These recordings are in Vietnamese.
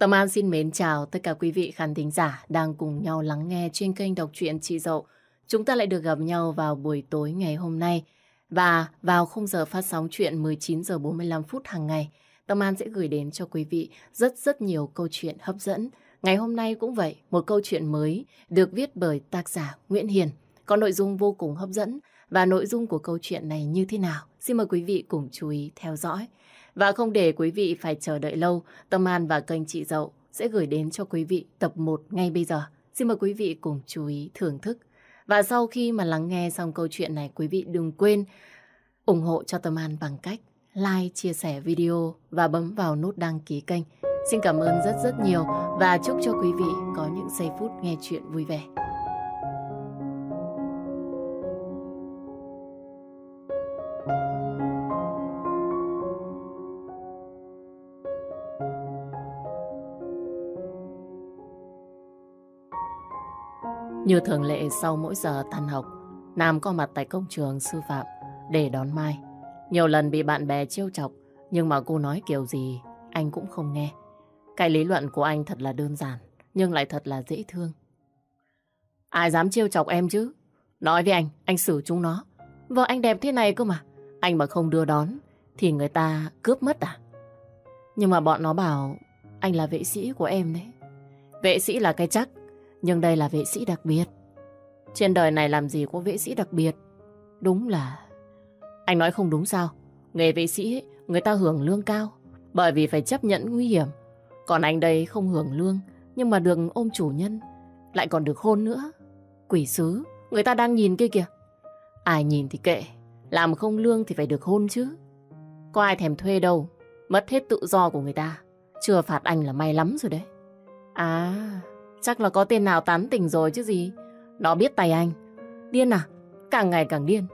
Tâm An xin mến chào tất cả quý vị khán thính giả đang cùng nhau lắng nghe trên kênh đọc truyện Chị Dậu. Chúng ta lại được gặp nhau vào buổi tối ngày hôm nay và vào khung giờ phát sóng chuyện 19 giờ 45 phút hàng ngày. Tâm An sẽ gửi đến cho quý vị rất rất nhiều câu chuyện hấp dẫn. Ngày hôm nay cũng vậy, một câu chuyện mới được viết bởi tác giả Nguyễn Hiền. Có nội dung vô cùng hấp dẫn và nội dung của câu chuyện này như thế nào? Xin mời quý vị cùng chú ý theo dõi. Và không để quý vị phải chờ đợi lâu, Tâm An và kênh Chị Dậu sẽ gửi đến cho quý vị tập 1 ngay bây giờ. Xin mời quý vị cùng chú ý thưởng thức. Và sau khi mà lắng nghe xong câu chuyện này, quý vị đừng quên ủng hộ cho Tâm An bằng cách like, chia sẻ video và bấm vào nút đăng ký kênh. Xin cảm ơn rất rất nhiều và chúc cho quý vị có những giây phút nghe chuyện vui vẻ. Như thường lệ sau mỗi giờ tan học, Nam có mặt tại công trường sư phạm để đón Mai. Nhiều lần bị bạn bè trêu chọc, nhưng mà cô nói kiểu gì anh cũng không nghe. Cái lý luận của anh thật là đơn giản, nhưng lại thật là dễ thương. Ai dám trêu chọc em chứ? Nói với anh, anh xử chúng nó. Vợ anh đẹp thế này cơ mà. Anh mà không đưa đón, thì người ta cướp mất à? Nhưng mà bọn nó bảo anh là vệ sĩ của em đấy. Vệ sĩ là cái chắc, nhưng đây là vệ sĩ đặc biệt. Trên đời này làm gì có vệ sĩ đặc biệt? Đúng là... Anh nói không đúng sao? Nghề vệ sĩ ấy, người ta hưởng lương cao bởi vì phải chấp nhận nguy hiểm. Còn anh đây không hưởng lương nhưng mà được ôm chủ nhân lại còn được hôn nữa. Quỷ sứ, người ta đang nhìn kia kìa. Ai nhìn thì kệ, làm không lương thì phải được hôn chứ. Có ai thèm thuê đâu, mất hết tự do của người ta. Chưa phạt anh là may lắm rồi đấy. À, chắc là có tên nào tán tỉnh rồi chứ gì. Nó biết tay anh. Điên à? Càng ngày càng điên.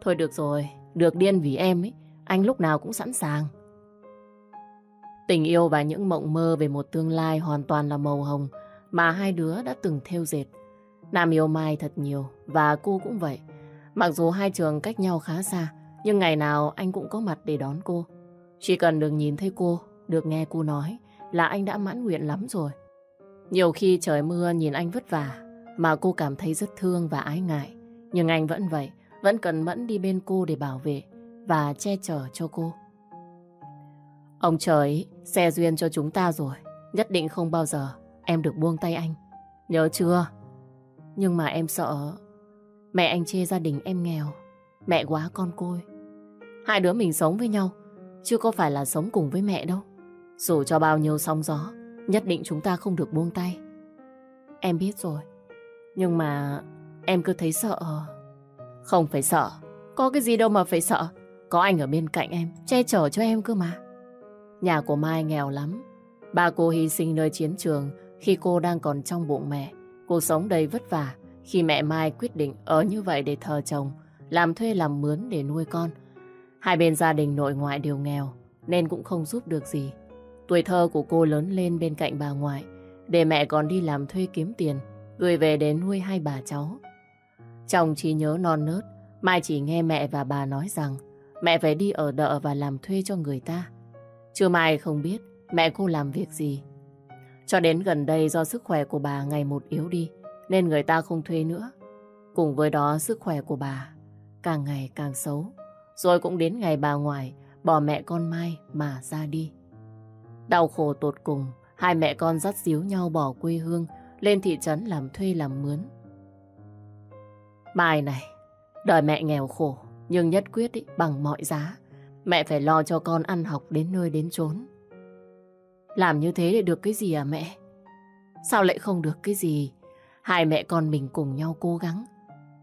Thôi được rồi, được điên vì em ấy, anh lúc nào cũng sẵn sàng. Tình yêu và những mộng mơ về một tương lai hoàn toàn là màu hồng mà hai đứa đã từng theo dệt. Nam yêu Mai thật nhiều và cô cũng vậy. Mặc dù hai trường cách nhau khá xa, nhưng ngày nào anh cũng có mặt để đón cô. Chỉ cần được nhìn thấy cô, được nghe cô nói là anh đã mãn nguyện lắm rồi. Nhiều khi trời mưa nhìn anh vất vả mà cô cảm thấy rất thương và ái ngại. Nhưng anh vẫn vậy, vẫn cần mẫn đi bên cô để bảo vệ và che chở cho cô. Ông trời xe duyên cho chúng ta rồi. Nhất định không bao giờ em được buông tay anh. Nhớ chưa? Nhưng mà em sợ mẹ anh chê gia đình em nghèo. Mẹ quá con côi. Hai đứa mình sống với nhau chứ có phải là sống cùng với mẹ đâu. Dù cho bao nhiêu sóng gió nhất định chúng ta không được buông tay. Em biết rồi. Nhưng mà em cứ thấy sợ. Không phải sợ. Có cái gì đâu mà phải sợ. Có anh ở bên cạnh em, che chở cho em cơ mà. Nhà của Mai nghèo lắm. Ba cô hy sinh nơi chiến trường khi cô đang còn trong bụng mẹ. Cuộc sống đầy vất vả khi mẹ Mai quyết định ở như vậy để thờ chồng, làm thuê làm mướn để nuôi con. Hai bên gia đình nội ngoại đều nghèo nên cũng không giúp được gì. Tuổi thơ của cô lớn lên bên cạnh bà ngoại, để mẹ còn đi làm thuê kiếm tiền, gửi về để nuôi hai bà cháu. Chồng chỉ nhớ non nớt, Mai chỉ nghe mẹ và bà nói rằng, mẹ phải đi ở đợ và làm thuê cho người ta. Chưa Mai không biết mẹ cô làm việc gì. Cho đến gần đây do sức khỏe của bà ngày một yếu đi, nên người ta không thuê nữa. Cùng với đó sức khỏe của bà càng ngày càng xấu. Rồi cũng đến ngày bà ngoại bỏ mẹ con Mai mà ra đi. Đau khổ tột cùng, hai mẹ con dắt díu nhau bỏ quê hương lên thị trấn làm thuê làm mướn. Mai này, đời mẹ nghèo khổ, nhưng nhất quyết ý, bằng mọi giá. Mẹ phải lo cho con ăn học đến nơi đến chốn. Làm như thế để được cái gì à mẹ? Sao lại không được cái gì? Hai mẹ con mình cùng nhau cố gắng.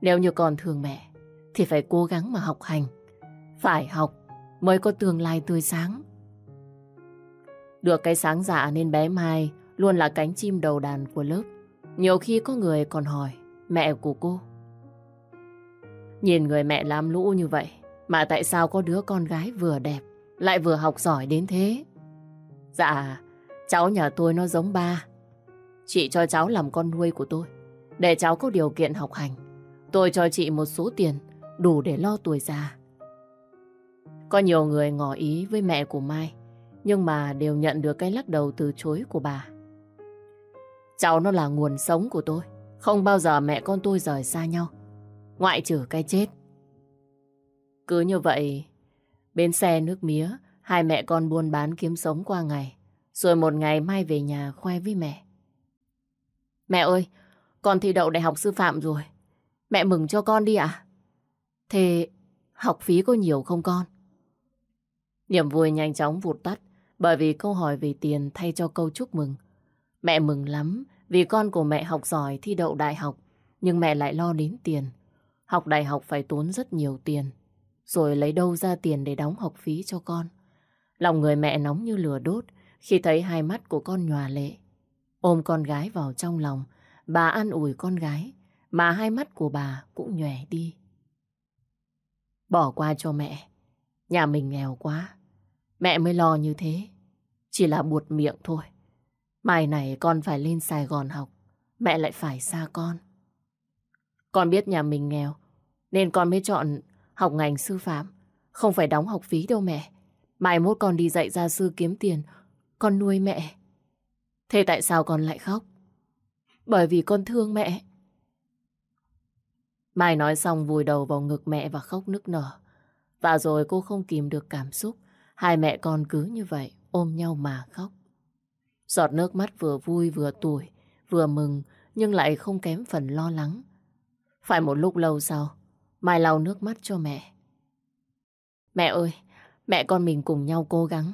Nếu như con thương mẹ, thì phải cố gắng mà học hành. Phải học mới có tương lai tươi sáng. Được cái sáng dạ nên bé Mai luôn là cánh chim đầu đàn của lớp. Nhiều khi có người còn hỏi mẹ của cô. Nhìn người mẹ làm lũ như vậy, mà tại sao có đứa con gái vừa đẹp, lại vừa học giỏi đến thế? Dạ, cháu nhà tôi nó giống ba. Chị cho cháu làm con nuôi của tôi, để cháu có điều kiện học hành. Tôi cho chị một số tiền đủ để lo tuổi già. Có nhiều người ngỏ ý với mẹ của Mai, nhưng mà đều nhận được cái lắc đầu từ chối của bà. Cháu nó là nguồn sống của tôi. Không bao giờ mẹ con tôi rời xa nhau. Ngoại trừ cái chết. Cứ như vậy, bên xe nước mía, hai mẹ con buôn bán kiếm sống qua ngày. Rồi một ngày mai về nhà khoe với mẹ. Mẹ ơi, con thi đậu đại học sư phạm rồi. Mẹ mừng cho con đi ạ. Thế học phí có nhiều không con? Niềm vui nhanh chóng vụt tắt bởi vì câu hỏi về tiền thay cho câu chúc mừng. Mẹ mừng lắm vì con của mẹ học giỏi thi đậu đại học nhưng mẹ lại lo đến tiền. Học đại học phải tốn rất nhiều tiền rồi lấy đâu ra tiền để đóng học phí cho con. Lòng người mẹ nóng như lửa đốt khi thấy hai mắt của con nhòa lệ. Ôm con gái vào trong lòng, bà an ủi con gái, mà hai mắt của bà cũng nhòe đi. Bỏ qua cho mẹ, nhà mình nghèo quá, mẹ mới lo như thế. Chỉ là buột miệng thôi. Mai này con phải lên Sài Gòn học, mẹ lại phải xa con. Con biết nhà mình nghèo, nên con mới chọn học ngành sư phạm, không phải đóng học phí đâu mẹ. Mai mốt con đi dạy gia sư kiếm tiền, con nuôi mẹ. Thế tại sao con lại khóc? Bởi vì con thương mẹ. Mai nói xong vùi đầu vào ngực mẹ và khóc nức nở. Và rồi cô không kìm được cảm xúc. Hai mẹ con cứ như vậy ôm nhau mà khóc. Giọt nước mắt vừa vui vừa tủi, vừa mừng nhưng lại không kém phần lo lắng. Phải một lúc lâu sau, Mai lau nước mắt cho mẹ. Mẹ ơi, mẹ con mình cùng nhau cố gắng.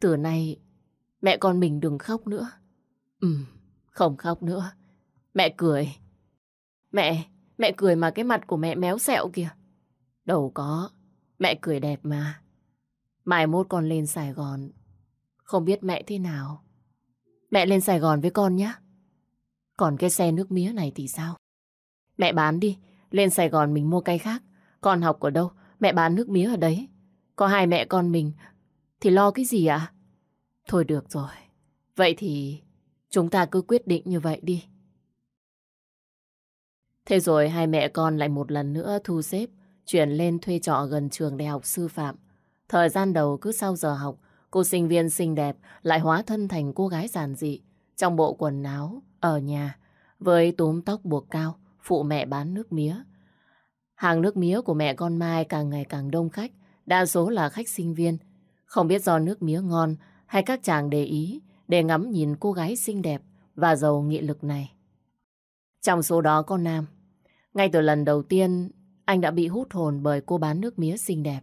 Từ nay, mẹ con mình đừng khóc nữa. Ừ, không khóc nữa. Mẹ cười. Mẹ, mẹ cười mà cái mặt của mẹ méo sẹo kìa. Đâu có, mẹ cười đẹp mà. Mai mốt con lên Sài Gòn, không biết mẹ thế nào. Mẹ lên Sài Gòn với con nhé. Còn cái xe nước mía này thì sao? Mẹ bán đi, lên Sài Gòn mình mua cây khác. Con học ở đâu, mẹ bán nước mía ở đấy. Có hai mẹ con mình, thì lo cái gì ạ? Thôi được rồi, vậy thì chúng ta cứ quyết định như vậy đi. Thế rồi hai mẹ con lại một lần nữa thu xếp, chuyển lên thuê trọ gần trường đại học sư phạm. Thời gian đầu cứ sau giờ học, cô sinh viên xinh đẹp lại hóa thân thành cô gái giản dị trong bộ quần áo ở nhà với túm tóc buộc cao, phụ mẹ bán nước mía. Hàng nước mía của mẹ con Mai càng ngày càng đông khách, đa số là khách sinh viên. Không biết do nước mía ngon hay các chàng để ý để ngắm nhìn cô gái xinh đẹp và giàu nghị lực này. Trong số đó có Nam. Ngay từ lần đầu tiên, anh đã bị hút hồn bởi cô bán nước mía xinh đẹp.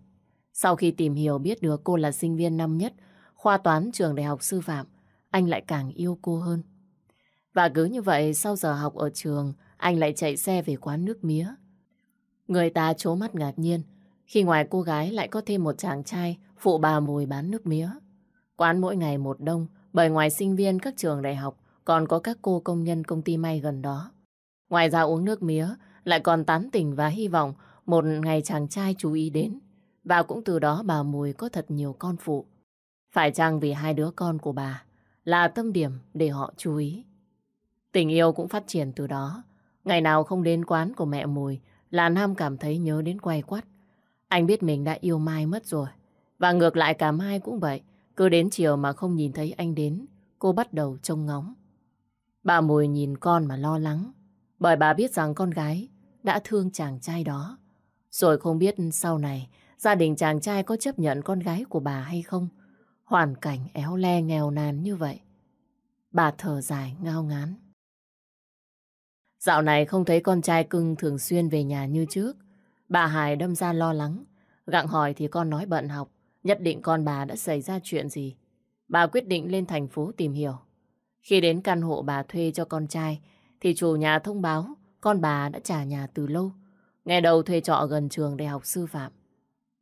Sau khi tìm hiểu biết được cô là sinh viên năm nhất, khoa toán trường đại học sư phạm, anh lại càng yêu cô hơn. Và cứ như vậy, sau giờ học ở trường, anh lại chạy xe về quán nước mía. Người ta chố mắt ngạc nhiên, khi ngoài cô gái lại có thêm một chàng trai phụ bà mùi bán nước mía. Quán mỗi ngày một đông, bởi ngoài sinh viên các trường đại học còn có các cô công nhân công ty may gần đó. Ngoài ra uống nước mía, lại còn tán tỉnh và hy vọng một ngày chàng trai chú ý đến. Và cũng từ đó bà Mùi có thật nhiều con phụ. Phải chăng vì hai đứa con của bà là tâm điểm để họ chú ý. Tình yêu cũng phát triển từ đó. Ngày nào không đến quán của mẹ Mùi là Nam cảm thấy nhớ đến quay quắt. Anh biết mình đã yêu Mai mất rồi. Và ngược lại cả Mai cũng vậy. Cứ đến chiều mà không nhìn thấy anh đến, cô bắt đầu trông ngóng. Bà Mùi nhìn con mà lo lắng. Bởi bà biết rằng con gái đã thương chàng trai đó. Rồi không biết sau này gia đình chàng trai có chấp nhận con gái của bà hay không. Hoàn cảnh éo le nghèo nàn như vậy. Bà thở dài ngao ngán. Dạo này không thấy con trai cưng thường xuyên về nhà như trước. Bà Hải đâm ra lo lắng. Gặng hỏi thì con nói bận học. Nhất định con bà đã xảy ra chuyện gì. Bà quyết định lên thành phố tìm hiểu. Khi đến căn hộ bà thuê cho con trai, thì chủ nhà thông báo con bà đã trả nhà từ lâu. Ngày đầu thuê trọ gần trường đại học sư phạm.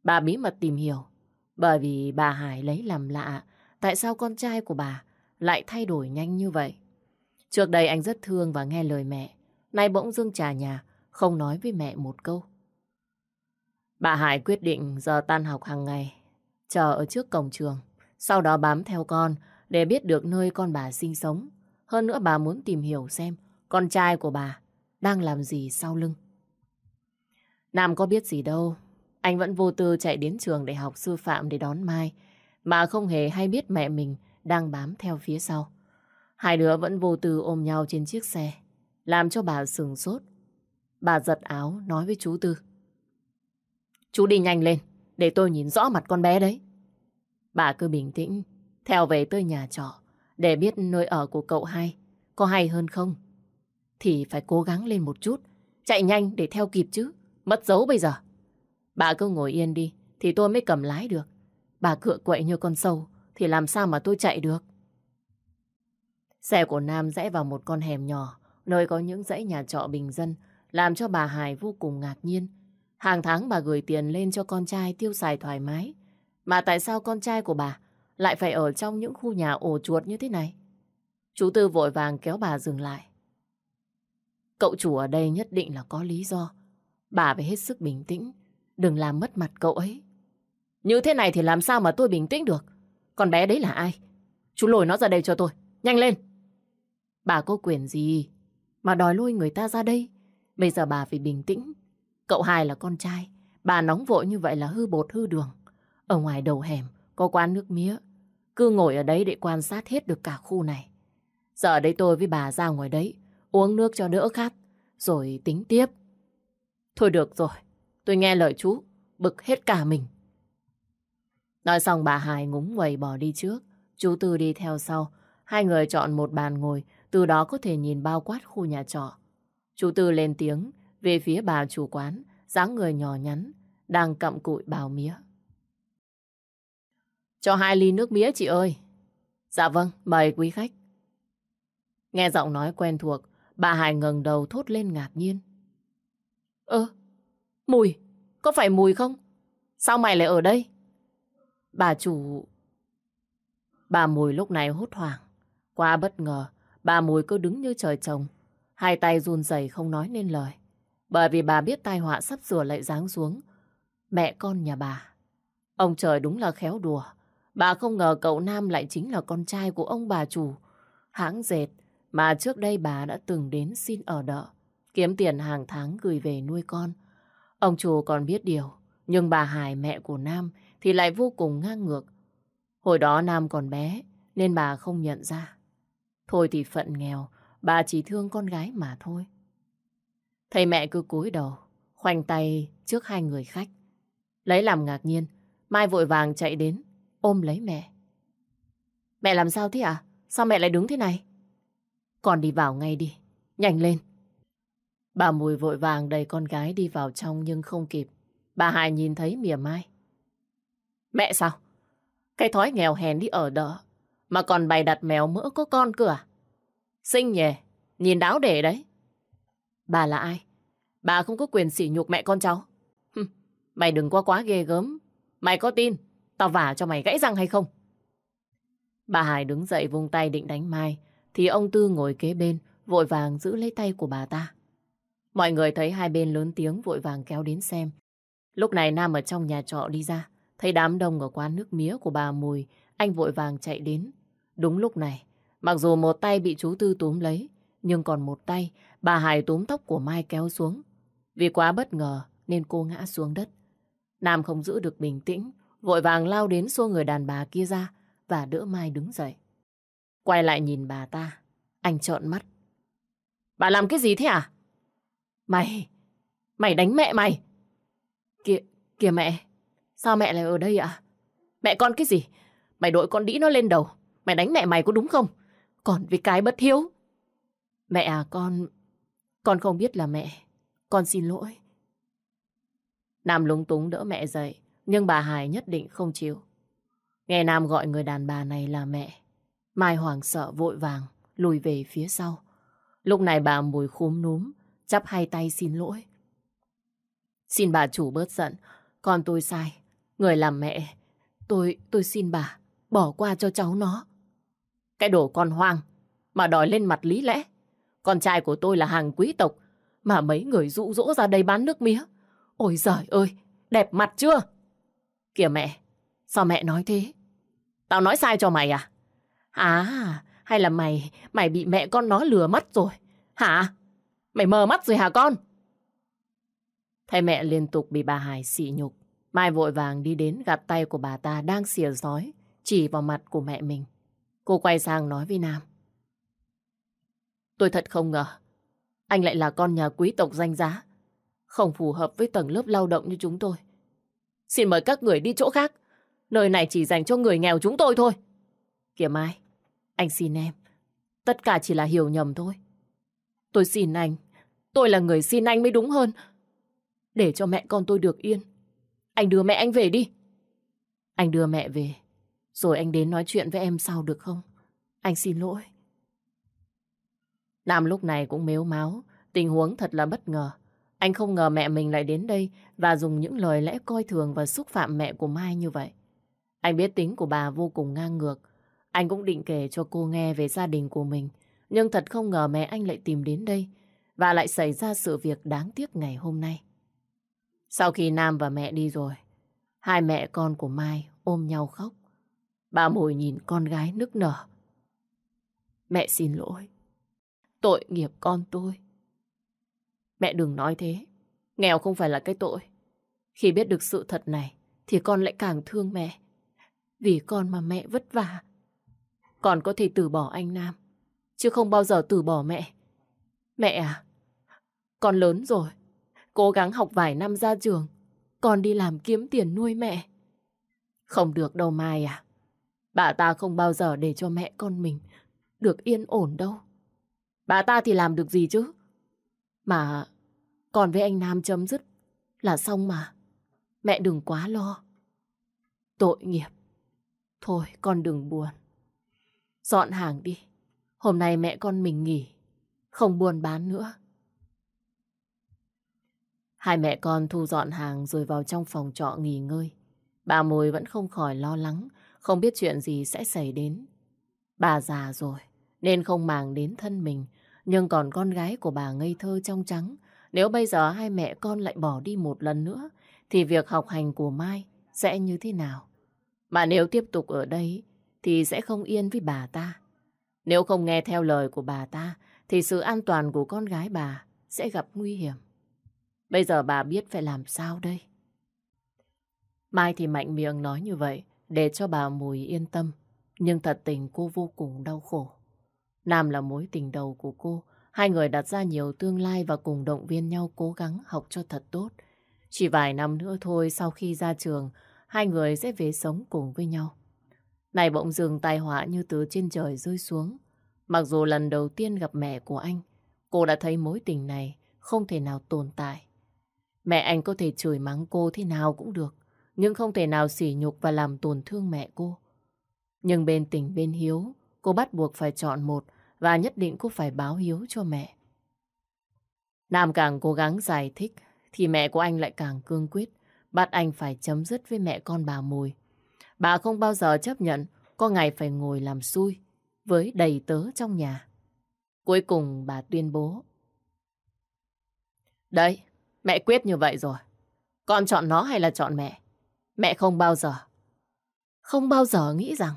Bà bí mật tìm hiểu, bởi vì bà Hải lấy làm lạ tại sao con trai của bà lại thay đổi nhanh như vậy. Trước đây anh rất thương và nghe lời mẹ, nay bỗng dưng trả nhà, không nói với mẹ một câu. Bà Hải quyết định giờ tan học hàng ngày, chờ ở trước cổng trường, sau đó bám theo con để biết được nơi con bà sinh sống. Hơn nữa bà muốn tìm hiểu xem con trai của bà đang làm gì sau lưng. Nam có biết gì đâu, anh vẫn vô tư chạy đến trường để học sư phạm để đón Mai. mà không hề hay biết mẹ mình đang bám theo phía sau. Hai đứa vẫn vô tư ôm nhau trên chiếc xe, làm cho bà sừng sốt. Bà giật áo nói với chú Tư. Chú đi nhanh lên, để tôi nhìn rõ mặt con bé đấy. Bà cứ bình tĩnh, theo về tới nhà trọ, để biết nơi ở của cậu hai có hay hơn không. Thì phải cố gắng lên một chút, chạy nhanh để theo kịp chứ, mất dấu bây giờ. Bà cứ ngồi yên đi, thì tôi mới cầm lái được. Bà cựa quậy như con sâu, thì làm sao mà tôi chạy được. Xe của Nam rẽ vào một con hẻm nhỏ, nơi có những dãy nhà trọ bình dân, làm cho bà Hải vô cùng ngạc nhiên. Hàng tháng bà gửi tiền lên cho con trai tiêu xài thoải mái. Mà tại sao con trai của bà lại phải ở trong những khu nhà ổ chuột như thế này? Chú Tư vội vàng kéo bà dừng lại. Cậu chủ ở đây nhất định là có lý do. Bà phải hết sức bình tĩnh, đừng làm mất mặt cậu ấy. Như thế này thì làm sao mà tôi bình tĩnh được? Con bé đấy là ai? Chú lôi nó ra đây cho tôi, nhanh lên! Bà có quyền gì mà đòi lôi người ta ra đây? Bây giờ bà phải bình tĩnh. Cậu hai là con trai, bà nóng vội như vậy là hư bột hư đường. Ở ngoài đầu hẻm có quán nước mía. Cứ ngồi ở đấy để quan sát hết được cả khu này. Giờ đây tôi với bà ra ngoài đấy, uống nước cho đỡ khát, rồi tính tiếp. Thôi được rồi, tôi nghe lời chú, bực hết cả mình. Nói xong bà Hải ngúng quầy bỏ đi trước, chú Tư đi theo sau. Hai người chọn một bàn ngồi, từ đó có thể nhìn bao quát khu nhà trọ. Chú Tư lên tiếng về phía bà chủ quán, dáng người nhỏ nhắn, đang cặm cụi bào mía. Cho hai ly nước mía chị ơi. Dạ vâng, mời quý khách. Nghe giọng nói quen thuộc, bà Hải ngẩng đầu thốt lên ngạc nhiên. Ơ, mùi, có phải mùi không? Sao mày lại ở đây? Bà chủ... Bà Mùi lúc này hốt hoảng. Quá bất ngờ, bà Mùi cứ đứng như trời trồng. Hai tay run rẩy không nói nên lời. Bởi vì bà biết tai họa sắp sửa lại giáng xuống. Mẹ con nhà bà. Ông trời đúng là khéo đùa. Bà không ngờ cậu Nam lại chính là con trai của ông bà chủ. Hãng dệt mà trước đây bà đã từng đến xin ở đợ. Kiếm tiền hàng tháng gửi về nuôi con. Ông chủ còn biết điều. Nhưng bà Hải mẹ của Nam thì lại vô cùng ngang ngược. Hồi đó Nam còn bé nên bà không nhận ra. Thôi thì phận nghèo, bà chỉ thương con gái mà thôi. Thầy mẹ cứ cúi đầu, khoanh tay trước hai người khách. Lấy làm ngạc nhiên, Mai vội vàng chạy đến, ôm lấy mẹ. Mẹ làm sao thế à? Sao mẹ lại đứng thế này? Con đi vào ngay đi, nhanh lên. Bà Mùi vội vàng đẩy con gái đi vào trong nhưng không kịp. Bà Hải nhìn thấy mỉa mai. Mẹ sao? Cái thói nghèo hèn đi ở đỡ. Mà còn bày đặt mèo mỡ có con cửa à? Xinh nhỉ? Nhìn đáo để đấy. Bà là ai? Bà không có quyền sỉ nhục mẹ con cháu. Hừm, mày đừng quá quá ghê gớm. Mày có tin tao vả cho mày gãy răng hay không? Bà Hải đứng dậy vung tay định đánh Mai. Thì ông Tư ngồi kế bên vội vàng giữ lấy tay của bà ta. Mọi người thấy hai bên lớn tiếng vội vàng kéo đến xem. Lúc này Nam ở trong nhà trọ đi ra. Thấy đám đông ở quán nước mía của bà Mùi, anh vội vàng chạy đến. Đúng lúc này, mặc dù một tay bị chú Tư túm lấy, nhưng còn một tay, bà Hải túm tóc của Mai kéo xuống. Vì quá bất ngờ nên cô ngã xuống đất. Nam không giữ được bình tĩnh, vội vàng lao đến xua người đàn bà kia ra và đỡ Mai đứng dậy. Quay lại nhìn bà ta, anh trợn mắt. Bà làm cái gì thế à? Mày, mày đánh mẹ mày. Kìa, kìa mẹ, Sao mẹ lại ở đây ạ? Mẹ con cái gì? Mày đội con đĩ nó lên đầu. Mày đánh mẹ mày có đúng không? Còn vì cái bất hiếu. Mẹ à con... Con không biết là mẹ. Con xin lỗi. Nam lúng túng đỡ mẹ dậy. Nhưng bà Hải nhất định không chịu. Nghe Nam gọi người đàn bà này là mẹ. Mai hoảng sợ vội vàng lùi về phía sau. Lúc này bà mùi khúm núm, chắp hai tay xin lỗi. Xin bà chủ bớt giận, con tôi sai. Người làm mẹ, tôi, tôi xin bà, bỏ qua cho cháu nó. Cái đồ con hoang, mà đòi lên mặt lý lẽ. Con trai của tôi là hàng quý tộc, mà mấy người dụ dỗ ra đây bán nước mía. Ôi giời ơi, đẹp mặt chưa? Kìa mẹ, sao mẹ nói thế? Tao nói sai cho mày à? À, hay là mày, mày bị mẹ con nó lừa mất rồi? Hả? Mày mờ mắt rồi hả con? Thấy mẹ liên tục bị bà Hải xỉ nhục. Mai vội vàng đi đến gạt tay của bà ta đang xìa giói chỉ vào mặt của mẹ mình. Cô quay sang nói với Nam. Tôi thật không ngờ, anh lại là con nhà quý tộc danh giá, không phù hợp với tầng lớp lao động như chúng tôi. Xin mời các người đi chỗ khác, nơi này chỉ dành cho người nghèo chúng tôi thôi. Kìa Mai, anh xin em, tất cả chỉ là hiểu nhầm thôi. Tôi xin anh, tôi là người xin anh mới đúng hơn. Để cho mẹ con tôi được yên. Anh đưa mẹ anh về đi. Anh đưa mẹ về, rồi anh đến nói chuyện với em sau được không? Anh xin lỗi. Nam lúc này cũng mếu máu, tình huống thật là bất ngờ. Anh không ngờ mẹ mình lại đến đây và dùng những lời lẽ coi thường và xúc phạm mẹ của Mai như vậy. Anh biết tính của bà vô cùng ngang ngược. Anh cũng định kể cho cô nghe về gia đình của mình. Nhưng thật không ngờ mẹ anh lại tìm đến đây và lại xảy ra sự việc đáng tiếc ngày hôm nay. Sau khi Nam và mẹ đi rồi, hai mẹ con của Mai ôm nhau khóc. Bà mồi nhìn con gái nức nở. Mẹ xin lỗi. Tội nghiệp con tôi. Mẹ đừng nói thế. Nghèo không phải là cái tội. Khi biết được sự thật này, thì con lại càng thương mẹ. Vì con mà mẹ vất vả. Con có thể từ bỏ anh Nam, chứ không bao giờ từ bỏ mẹ. Mẹ à, con lớn rồi. Cố gắng học vài năm ra trường. Con đi làm kiếm tiền nuôi mẹ. Không được đâu Mai à. Bà ta không bao giờ để cho mẹ con mình được yên ổn đâu. Bà ta thì làm được gì chứ? Mà còn với anh Nam chấm dứt là xong mà. Mẹ đừng quá lo. Tội nghiệp. Thôi con đừng buồn. Dọn hàng đi. Hôm nay mẹ con mình nghỉ. Không buồn bán nữa. Hai mẹ con thu dọn hàng rồi vào trong phòng trọ nghỉ ngơi. Bà Mồi vẫn không khỏi lo lắng, không biết chuyện gì sẽ xảy đến. Bà già rồi, nên không màng đến thân mình, nhưng còn con gái của bà ngây thơ trong trắng. Nếu bây giờ hai mẹ con lại bỏ đi một lần nữa, thì việc học hành của Mai sẽ như thế nào? Mà nếu tiếp tục ở đây, thì sẽ không yên với bà ta. Nếu không nghe theo lời của bà ta, thì sự an toàn của con gái bà sẽ gặp nguy hiểm. Bây giờ bà biết phải làm sao đây? Mai thì mạnh miệng nói như vậy để cho bà Mùi yên tâm. Nhưng thật tình cô vô cùng đau khổ. Nam là mối tình đầu của cô. Hai người đặt ra nhiều tương lai và cùng động viên nhau cố gắng học cho thật tốt. Chỉ vài năm nữa thôi sau khi ra trường, hai người sẽ về sống cùng với nhau. Này bỗng dừng tai họa như từ trên trời rơi xuống. Mặc dù lần đầu tiên gặp mẹ của anh, cô đã thấy mối tình này không thể nào tồn tại. Mẹ anh có thể chửi mắng cô thế nào cũng được, nhưng không thể nào sỉ nhục và làm tổn thương mẹ cô. Nhưng bên tình bên hiếu, cô bắt buộc phải chọn một và nhất định cô phải báo hiếu cho mẹ. Nam càng cố gắng giải thích thì mẹ của anh lại càng cương quyết, bắt anh phải chấm dứt với mẹ con bà Mùi. Bà không bao giờ chấp nhận có ngày phải ngồi làm xui với đầy tớ trong nhà. Cuối cùng bà tuyên bố. Đấy, Mẹ quyết như vậy rồi. Con chọn nó hay là chọn mẹ? Mẹ không bao giờ. Không bao giờ nghĩ rằng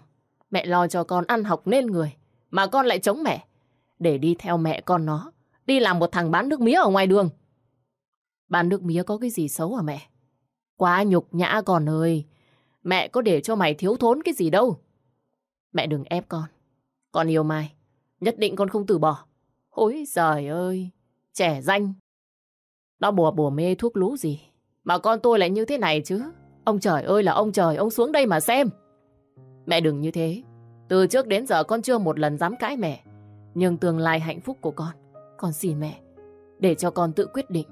mẹ lo cho con ăn học nên người mà con lại chống mẹ để đi theo mẹ con nó, đi làm một thằng bán nước mía ở ngoài đường. Bán nước mía có cái gì xấu hả mẹ? Quá nhục nhã con ơi. Mẹ có để cho mày thiếu thốn cái gì đâu. Mẹ đừng ép con. Con yêu Mai. Nhất định con không từ bỏ. Ôi trời ơi. Trẻ danh nó bùa bùa mê thuốc lú gì. Mà con tôi lại như thế này chứ. Ông trời ơi là ông trời, ông xuống đây mà xem. Mẹ đừng như thế. Từ trước đến giờ con chưa một lần dám cãi mẹ. Nhưng tương lai hạnh phúc của con, con xin mẹ, để cho con tự quyết định.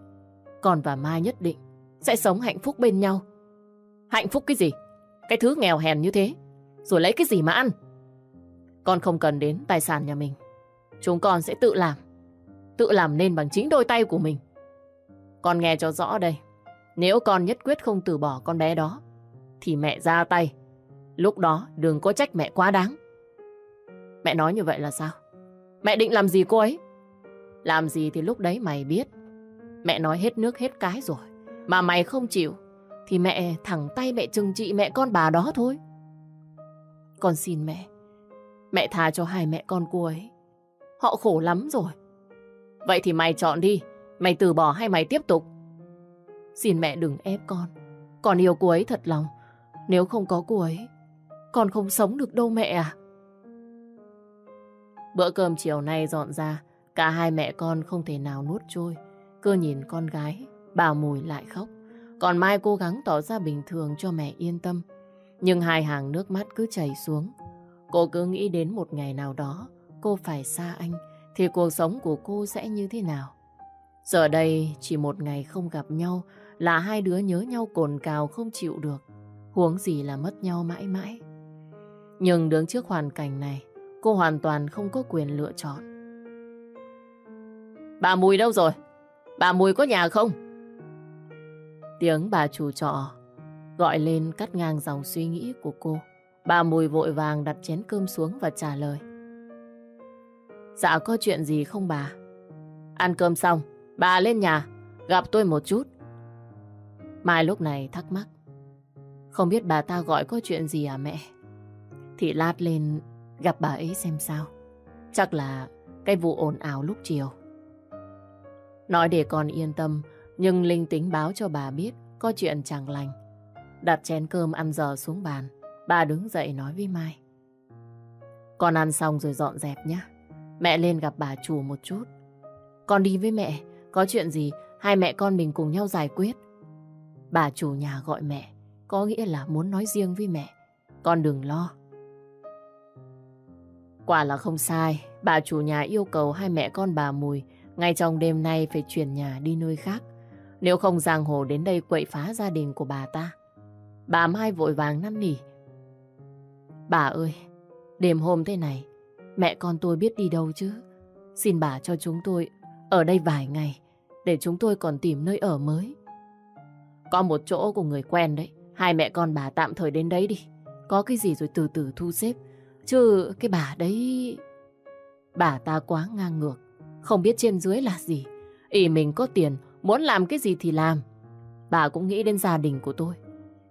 Con và Mai nhất định sẽ sống hạnh phúc bên nhau. Hạnh phúc cái gì? Cái thứ nghèo hèn như thế. Rồi lấy cái gì mà ăn? Con không cần đến tài sản nhà mình. Chúng con sẽ tự làm. Tự làm nên bằng chính đôi tay của mình. Con nghe cho rõ đây. Nếu con nhất quyết không từ bỏ con bé đó, thì mẹ ra tay. Lúc đó đừng có trách mẹ quá đáng. Mẹ nói như vậy là sao? Mẹ định làm gì cô ấy? Làm gì thì lúc đấy mày biết. Mẹ nói hết nước hết cái rồi. Mà mày không chịu, thì mẹ thẳng tay mẹ trừng trị mẹ con bà đó thôi. Con xin mẹ. Mẹ tha cho hai mẹ con cô ấy. Họ khổ lắm rồi. Vậy thì mày chọn đi. Mày từ bỏ hay mày tiếp tục? Xin mẹ đừng ép con. Con yêu cô ấy thật lòng. Nếu không có cô ấy, con không sống được đâu mẹ à. Bữa cơm chiều nay dọn ra, cả hai mẹ con không thể nào nuốt trôi. Cứ nhìn con gái, bà Mùi lại khóc. Còn Mai cố gắng tỏ ra bình thường cho mẹ yên tâm. Nhưng hai hàng nước mắt cứ chảy xuống. Cô cứ nghĩ đến một ngày nào đó cô phải xa anh thì cuộc sống của cô sẽ như thế nào. Giờ đây chỉ một ngày không gặp nhau là hai đứa nhớ nhau cồn cào không chịu được. Huống gì là mất nhau mãi mãi. Nhưng đứng trước hoàn cảnh này, cô hoàn toàn không có quyền lựa chọn. Bà Mùi đâu rồi? Bà Mùi có nhà không? Tiếng bà chủ trọ gọi lên cắt ngang dòng suy nghĩ của cô. Bà Mùi vội vàng đặt chén cơm xuống và trả lời. Dạ có chuyện gì không bà? Ăn cơm xong, bà lên nhà, gặp tôi một chút. Mai lúc này thắc mắc. Không biết bà ta gọi có chuyện gì à mẹ? Thì lát lên gặp bà ấy xem sao. Chắc là cái vụ ồn ào lúc chiều. Nói để con yên tâm, nhưng Linh tính báo cho bà biết có chuyện chẳng lành. Đặt chén cơm ăn giờ xuống bàn, bà đứng dậy nói với Mai. Con ăn xong rồi dọn dẹp nhé. Mẹ lên gặp bà chủ một chút. Con đi với mẹ, có chuyện gì hai mẹ con mình cùng nhau giải quyết. Bà chủ nhà gọi mẹ, có nghĩa là muốn nói riêng với mẹ. Con đừng lo. Quả là không sai, bà chủ nhà yêu cầu hai mẹ con bà Mùi ngay trong đêm nay phải chuyển nhà đi nơi khác. Nếu không giang hồ đến đây quậy phá gia đình của bà ta. Bà Mai vội vàng năn nỉ. Bà ơi, đêm hôm thế này, mẹ con tôi biết đi đâu chứ. Xin bà cho chúng tôi ở đây vài ngày, để chúng tôi còn tìm nơi ở mới. Có một chỗ của người quen đấy, hai mẹ con bà tạm thời đến đấy đi. Có cái gì rồi từ từ thu xếp. Chứ cái bà đấy... Bà ta quá ngang ngược, không biết trên dưới là gì. ỷ mình có tiền, muốn làm cái gì thì làm. Bà cũng nghĩ đến gia đình của tôi.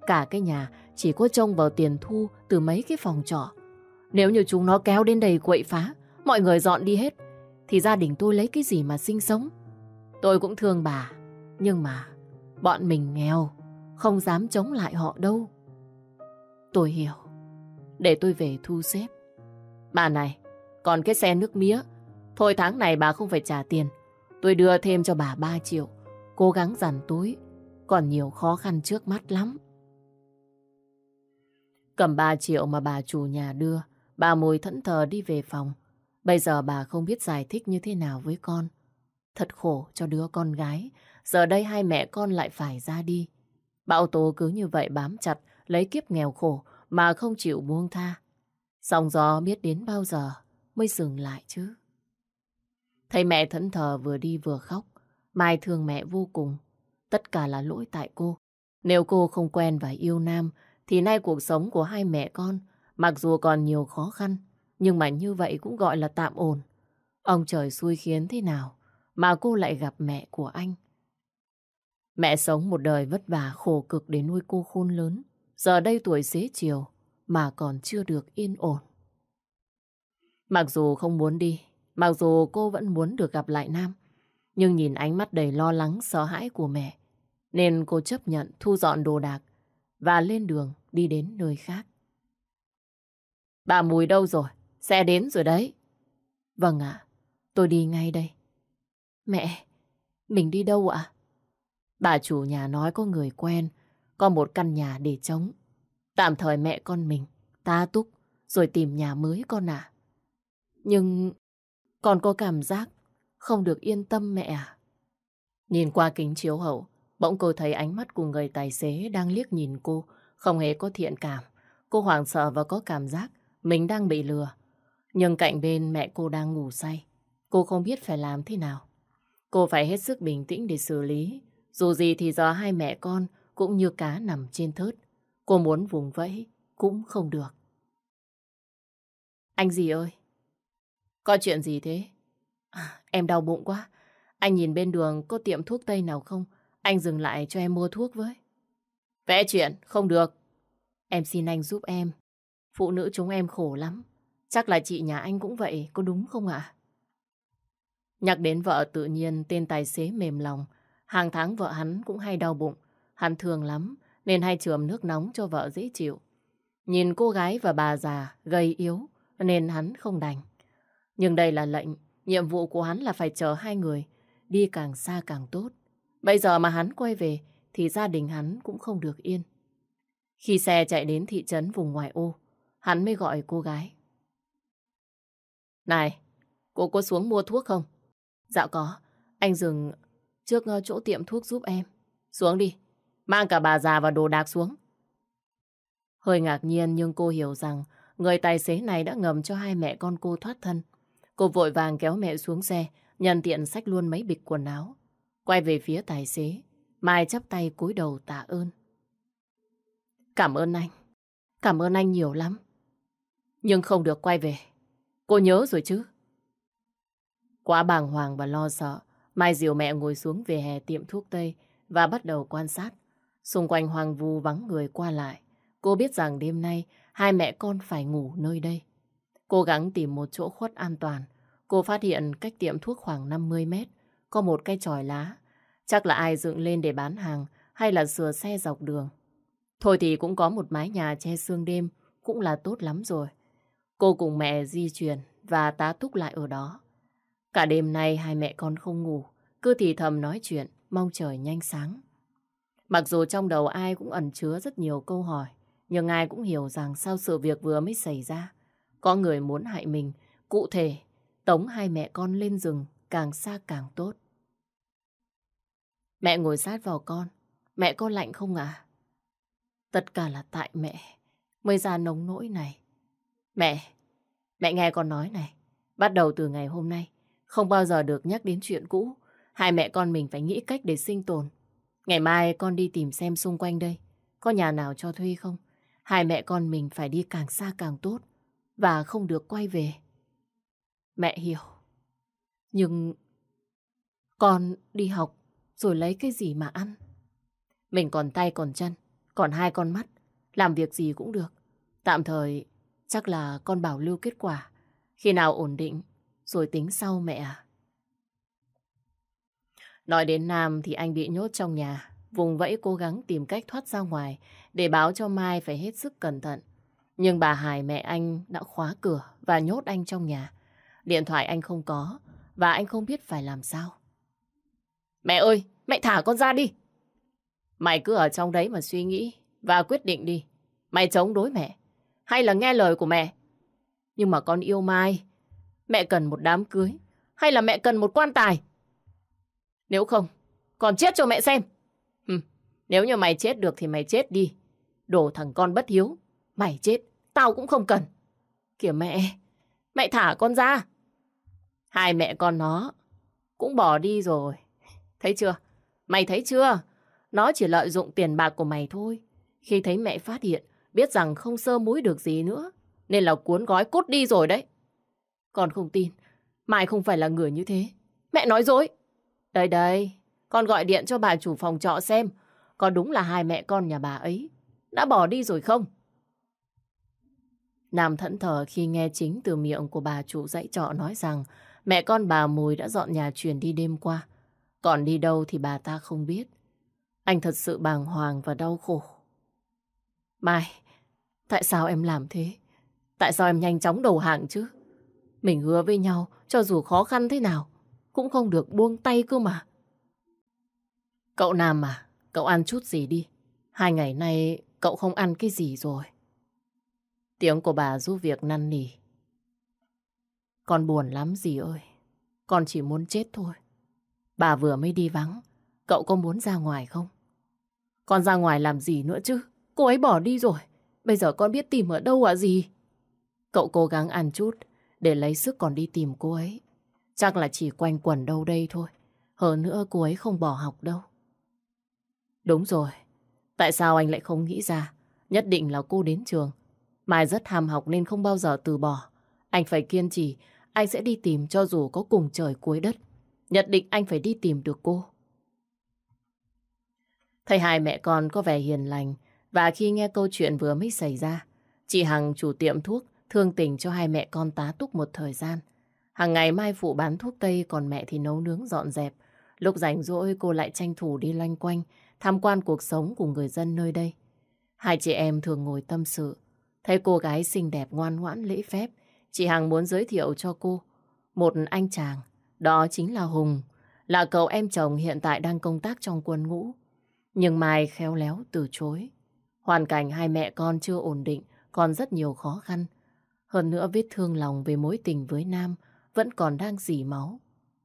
Cả cái nhà chỉ có trông vào tiền thu từ mấy cái phòng trọ. Nếu như chúng nó kéo đến đây quậy phá, mọi người dọn đi hết, thì gia đình tôi lấy cái gì mà sinh sống? Tôi cũng thương bà, nhưng mà bọn mình nghèo, không dám chống lại họ đâu. Tôi hiểu, để tôi về thu xếp. Bà này, còn cái xe nước mía, thôi tháng này bà không phải trả tiền. Tôi đưa thêm cho bà 3 triệu, cố gắng dằn túi, còn nhiều khó khăn trước mắt lắm. Cầm 3 triệu mà bà chủ nhà đưa, bà mùi thẫn thờ đi về phòng. Bây giờ bà không biết giải thích như thế nào với con. Thật khổ cho đứa con gái, giờ đây hai mẹ con lại phải ra đi. Bão tố cứ như vậy bám chặt, lấy kiếp nghèo khổ mà không chịu buông tha. Sóng gió biết đến bao giờ mới dừng lại chứ. Thấy mẹ thẫn thờ vừa đi vừa khóc, Mai thương mẹ vô cùng. Tất cả là lỗi tại cô. Nếu cô không quen và yêu Nam, thì nay cuộc sống của hai mẹ con, mặc dù còn nhiều khó khăn, nhưng mà như vậy cũng gọi là tạm ổn. Ông trời xui khiến thế nào mà cô lại gặp mẹ của anh. Mẹ sống một đời vất vả khổ cực để nuôi cô khôn lớn. Giờ đây tuổi xế chiều mà còn chưa được yên ổn. Mặc dù không muốn đi, mặc dù cô vẫn muốn được gặp lại Nam, nhưng nhìn ánh mắt đầy lo lắng sợ hãi của mẹ, nên cô chấp nhận thu dọn đồ đạc và lên đường đi đến nơi khác. Bà Mùi đâu rồi? Xe đến rồi đấy. Vâng ạ, tôi đi ngay đây. Mẹ, mình đi đâu ạ? Bà chủ nhà nói có người quen, có một căn nhà để trống. Tạm thời mẹ con mình, ta túc, rồi tìm nhà mới con ạ. Nhưng con có cảm giác không được yên tâm mẹ à. Nhìn qua kính chiếu hậu, bỗng cô thấy ánh mắt của người tài xế đang liếc nhìn cô, không hề có thiện cảm. Cô hoảng sợ và có cảm giác mình đang bị lừa. Nhưng cạnh bên mẹ cô đang ngủ say. Cô không biết phải làm thế nào. Cô phải hết sức bình tĩnh để xử lý. Dù gì thì do hai mẹ con cũng như cá nằm trên thớt. Cô muốn vùng vẫy cũng không được. Anh gì ơi? Có chuyện gì thế? À, em đau bụng quá. Anh nhìn bên đường có tiệm thuốc Tây nào không? Anh dừng lại cho em mua thuốc với. Vẽ chuyện, không được. Em xin anh giúp em. Phụ nữ chúng em khổ lắm. Chắc là chị nhà anh cũng vậy, có đúng không ạ? Nhắc đến vợ tự nhiên tên tài xế mềm lòng. Hàng tháng vợ hắn cũng hay đau bụng. Hắn thường lắm nên hay chườm nước nóng cho vợ dễ chịu. Nhìn cô gái và bà già gầy yếu nên hắn không đành. Nhưng đây là lệnh, nhiệm vụ của hắn là phải chờ hai người đi càng xa càng tốt. Bây giờ mà hắn quay về thì gia đình hắn cũng không được yên. Khi xe chạy đến thị trấn vùng ngoại ô, hắn mới gọi cô gái. Này, cô có xuống mua thuốc không? Dạ có, anh dừng trước ờ, chỗ tiệm thuốc giúp em. Xuống đi, mang cả bà già và đồ đạc xuống. Hơi ngạc nhiên nhưng cô hiểu rằng người tài xế này đã ngầm cho hai mẹ con cô thoát thân. Cô vội vàng kéo mẹ xuống xe, nhân tiện xách luôn mấy bịch quần áo. Quay về phía tài xế, Mai chắp tay cúi đầu tạ ơn. Cảm ơn anh. Cảm ơn anh nhiều lắm. Nhưng không được quay về. Cô nhớ rồi chứ? Quá bàng hoàng và lo sợ, Mai dìu mẹ ngồi xuống về hè tiệm thuốc Tây và bắt đầu quan sát. Xung quanh hoàng vu vắng người qua lại. Cô biết rằng đêm nay hai mẹ con phải ngủ nơi đây. Cố gắng tìm một chỗ khuất an toàn. Cô phát hiện cách tiệm thuốc khoảng 50 mét có một cây tròi lá. Chắc là ai dựng lên để bán hàng hay là sửa xe dọc đường. Thôi thì cũng có một mái nhà che sương đêm cũng là tốt lắm rồi. Cô cùng mẹ di chuyển và tá túc lại ở đó. Cả đêm nay hai mẹ con không ngủ, cứ thì thầm nói chuyện, mong trời nhanh sáng. Mặc dù trong đầu ai cũng ẩn chứa rất nhiều câu hỏi, nhưng ai cũng hiểu rằng sau sự việc vừa mới xảy ra, có người muốn hại mình, cụ thể, tống hai mẹ con lên rừng, càng xa càng tốt. Mẹ ngồi sát vào con, mẹ có lạnh không à? Tất cả là tại mẹ, mới ra nóng nỗi này. Mẹ, mẹ nghe con nói này, bắt đầu từ ngày hôm nay, không bao giờ được nhắc đến chuyện cũ. Hai mẹ con mình phải nghĩ cách để sinh tồn. Ngày mai con đi tìm xem xung quanh đây, có nhà nào cho thuê không? Hai mẹ con mình phải đi càng xa càng tốt và không được quay về. Mẹ hiểu. Nhưng con đi học rồi lấy cái gì mà ăn? Mình còn tay còn chân, còn hai con mắt, làm việc gì cũng được. Tạm thời chắc là con bảo lưu kết quả. Khi nào ổn định rồi tính sau mẹ à. Nói đến Nam thì anh bị nhốt trong nhà, vùng vẫy cố gắng tìm cách thoát ra ngoài để báo cho Mai phải hết sức cẩn thận. Nhưng bà Hải mẹ anh đã khóa cửa và nhốt anh trong nhà. Điện thoại anh không có và anh không biết phải làm sao. Mẹ ơi, mẹ thả con ra đi. Mày cứ ở trong đấy mà suy nghĩ và quyết định đi. Mày chống đối mẹ hay là nghe lời của mẹ. Nhưng mà con yêu Mai, mẹ cần một đám cưới hay là mẹ cần một quan tài? Nếu không, còn chết cho mẹ xem. Hừm, nếu như mày chết được thì mày chết đi. Đồ thằng con bất hiếu, mày chết, tao cũng không cần. Kìa mẹ, mẹ thả con ra. Hai mẹ con nó cũng bỏ đi rồi. Thấy chưa? Mày thấy chưa? Nó chỉ lợi dụng tiền bạc của mày thôi. Khi thấy mẹ phát hiện, biết rằng không sơ múi được gì nữa, nên là cuốn gói cút đi rồi đấy. Con không tin, Mai không phải là người như thế. Mẹ nói dối. Đây đây, con gọi điện cho bà chủ phòng trọ xem, có đúng là hai mẹ con nhà bà ấy đã bỏ đi rồi không? Nam thẫn thờ khi nghe chính từ miệng của bà chủ dãy trọ nói rằng mẹ con bà Mùi đã dọn nhà chuyển đi đêm qua. Còn đi đâu thì bà ta không biết. Anh thật sự bàng hoàng và đau khổ. Mai, tại sao em làm thế? Tại sao em nhanh chóng đầu hàng chứ? Mình hứa với nhau, cho dù khó khăn thế nào, cũng không được buông tay cơ mà. Cậu Nam à, cậu ăn chút gì đi. Hai ngày nay cậu không ăn cái gì rồi. Tiếng của bà giúp việc năn nỉ. Con buồn lắm gì ơi. Con chỉ muốn chết thôi. Bà vừa mới đi vắng. Cậu có muốn ra ngoài không? Con ra ngoài làm gì nữa chứ? Cô ấy bỏ đi rồi. Bây giờ con biết tìm ở đâu à ạ gì? Cậu cố gắng ăn chút để lấy sức còn đi tìm cô ấy. Chắc là chỉ quanh quẩn đâu đây thôi. Hơn nữa cô ấy không bỏ học đâu. Đúng rồi. Tại sao anh lại không nghĩ ra? Nhất định là cô đến trường. Mai rất ham học nên không bao giờ từ bỏ. Anh phải kiên trì. Anh sẽ đi tìm cho dù có cùng trời cuối đất. Nhất định anh phải đi tìm được cô. Thầy hai mẹ con có vẻ hiền lành và khi nghe câu chuyện vừa mới xảy ra, chị Hằng chủ tiệm thuốc thương tình cho hai mẹ con tá túc một thời gian. Hàng ngày Mai phụ bán thuốc Tây còn mẹ thì nấu nướng dọn dẹp. Lúc rảnh rỗi cô lại tranh thủ đi loanh quanh tham quan cuộc sống của người dân nơi đây. Hai chị em thường ngồi tâm sự. Thấy cô gái xinh đẹp ngoan ngoãn lễ phép, chị Hằng muốn giới thiệu cho cô một anh chàng. Đó chính là Hùng, là cậu em chồng hiện tại đang công tác trong quân ngũ. Nhưng Mai khéo léo từ chối. Hoàn cảnh hai mẹ con chưa ổn định, còn rất nhiều khó khăn. Hơn nữa vết thương lòng về mối tình với Nam vẫn còn đang dỉ máu.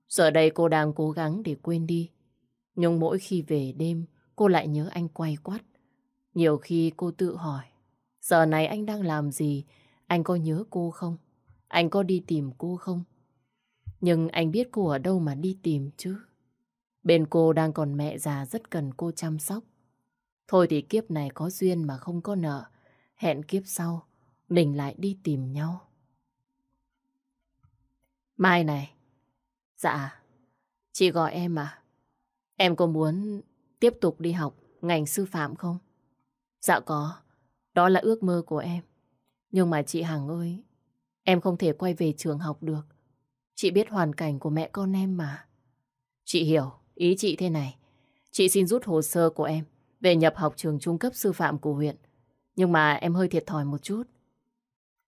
Giờ đây cô đang cố gắng để quên đi. Nhưng mỗi khi về đêm, cô lại nhớ anh quay quắt. Nhiều khi cô tự hỏi, giờ này anh đang làm gì? Anh có nhớ cô không? Anh có đi tìm cô không? Nhưng anh biết cô ở đâu mà đi tìm chứ. Bên cô đang còn mẹ già rất cần cô chăm sóc. Thôi thì kiếp này có duyên mà không có nợ. Hẹn kiếp sau, mình lại đi tìm nhau. Mai này. Dạ, chị gọi em à? Em có muốn tiếp tục đi học ngành sư phạm không? Dạ có, đó là ước mơ của em. Nhưng mà chị Hằng ơi, em không thể quay về trường học được. Chị biết hoàn cảnh của mẹ con em mà. Chị hiểu, ý chị thế này. Chị xin rút hồ sơ của em về nhập học trường trung cấp sư phạm của huyện. Nhưng mà em hơi thiệt thòi một chút.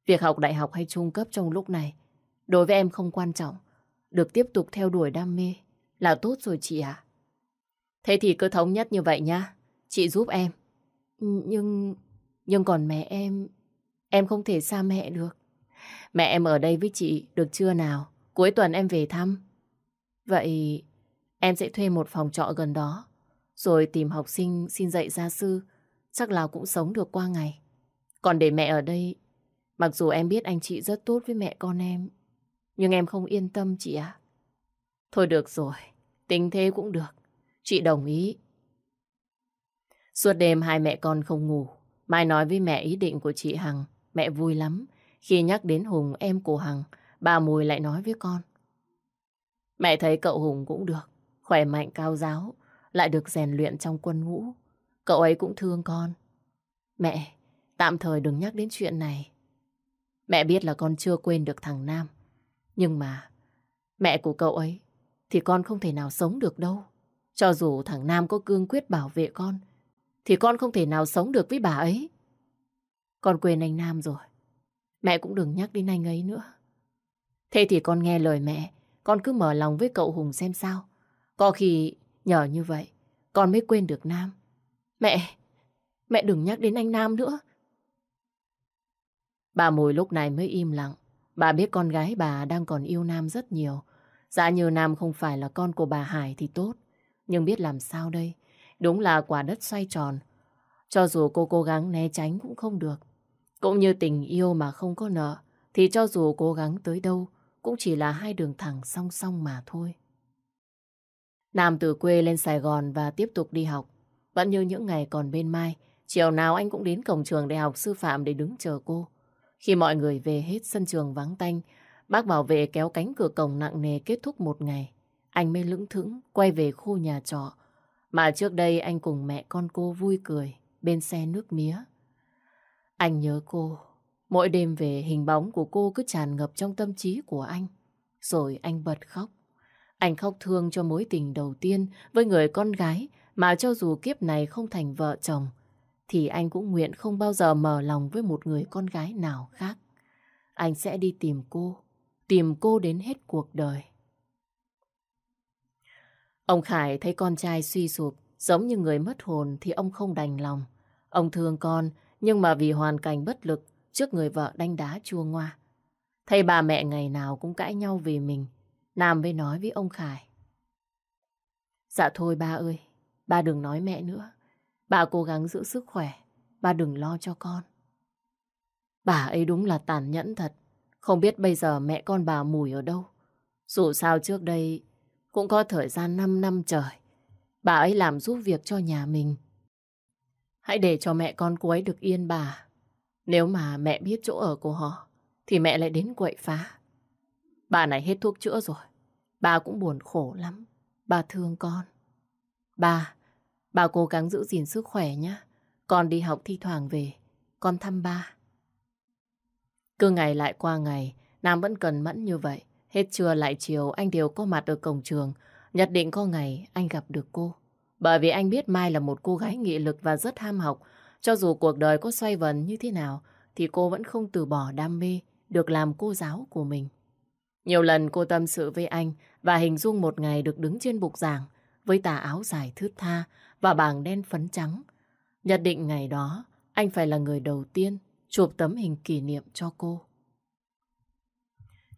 Việc học đại học hay trung cấp trong lúc này, đối với em không quan trọng. Được tiếp tục theo đuổi đam mê là tốt rồi chị ạ. Thế thì cứ thống nhất như vậy nhá. Chị giúp em. Nhưng... Nhưng còn mẹ em... Em không thể xa mẹ được. Mẹ em ở đây với chị được chưa nào? Cuối tuần em về thăm. Vậy em sẽ thuê một phòng trọ gần đó. Rồi tìm học sinh xin dạy gia sư. Chắc là cũng sống được qua ngày. Còn để mẹ ở đây... Mặc dù em biết anh chị rất tốt với mẹ con em. Nhưng em không yên tâm chị ạ. Thôi được rồi. Tính thế cũng được. Chị đồng ý. Suốt đêm hai mẹ con không ngủ. Mai nói với mẹ ý định của chị Hằng. Mẹ vui lắm. Khi nhắc đến Hùng em của Hằng, bà Mùi lại nói với con. Mẹ thấy cậu Hùng cũng được. Khỏe mạnh cao giáo. Lại được rèn luyện trong quân ngũ. Cậu ấy cũng thương con. Mẹ, tạm thời đừng nhắc đến chuyện này. Mẹ biết là con chưa quên được thằng Nam. Nhưng mà, mẹ của cậu ấy thì con không thể nào sống được đâu. Cho dù thằng Nam có cương quyết bảo vệ con, thì con không thể nào sống được với bà ấy. Con quên anh Nam rồi. Mẹ cũng đừng nhắc đến anh ấy nữa. Thế thì con nghe lời mẹ, con cứ mở lòng với cậu Hùng xem sao. Có khi nhờ như vậy, con mới quên được Nam. Mẹ, mẹ đừng nhắc đến anh Nam nữa. Bà Mùi lúc này mới im lặng. Bà biết con gái bà đang còn yêu Nam rất nhiều. Dạ như Nam không phải là con của bà Hải thì tốt. Nhưng biết làm sao đây? Đúng là quả đất xoay tròn. Cho dù cô cố gắng né tránh cũng không được. Cũng như tình yêu mà không có nợ, thì cho dù cố gắng tới đâu, cũng chỉ là hai đường thẳng song song mà thôi. Nam từ quê lên Sài Gòn và tiếp tục đi học. Vẫn như những ngày còn bên Mai, chiều nào anh cũng đến cổng trường đại học sư phạm để đứng chờ cô. Khi mọi người về hết sân trường vắng tanh, bác bảo vệ kéo cánh cửa cổng nặng nề kết thúc một ngày. Anh mới lững thững quay về khu nhà trọ. Mà trước đây anh cùng mẹ con cô vui cười bên xe nước mía. Anh nhớ cô. Mỗi đêm về hình bóng của cô cứ tràn ngập trong tâm trí của anh. Rồi anh bật khóc. Anh khóc thương cho mối tình đầu tiên với người con gái mà cho dù kiếp này không thành vợ chồng, thì anh cũng nguyện không bao giờ mở lòng với một người con gái nào khác. Anh sẽ đi tìm cô, tìm cô đến hết cuộc đời. Ông Khải thấy con trai suy sụp, giống như người mất hồn thì ông không đành lòng. Ông thương con, nhưng mà vì hoàn cảnh bất lực trước người vợ đánh đá chua ngoa. Thấy bà mẹ ngày nào cũng cãi nhau vì mình, Nam mới nói với ông Khải. Dạ thôi ba ơi, ba đừng nói mẹ nữa. Bà cố gắng giữ sức khỏe, bà đừng lo cho con. Bà ấy đúng là tàn nhẫn thật, không biết bây giờ mẹ con bà mùi ở đâu. Dù sao trước đây cũng có thời gian 5 năm trời. Bà ấy làm giúp việc cho nhà mình. Hãy để cho mẹ con cô ấy được yên bà. Nếu mà mẹ biết chỗ ở của họ, thì mẹ lại đến quậy phá. Bà này hết thuốc chữa rồi. Bà cũng buồn khổ lắm. Bà thương con. Bà, bà cố gắng giữ gìn sức khỏe nhé. Con đi học thi thoảng về. Con thăm ba. Cứ ngày lại qua ngày, Nam vẫn cần mẫn như vậy. Hết trưa lại chiều anh đều có mặt ở cổng trường. Nhất định có ngày anh gặp được cô. Bởi vì anh biết Mai là một cô gái nghị lực và rất ham học. Cho dù cuộc đời có xoay vần như thế nào, thì cô vẫn không từ bỏ đam mê được làm cô giáo của mình. Nhiều lần cô tâm sự với anh và hình dung một ngày được đứng trên bục giảng với tà áo dài thướt tha và bảng đen phấn trắng. Nhất định ngày đó, anh phải là người đầu tiên chụp tấm hình kỷ niệm cho cô.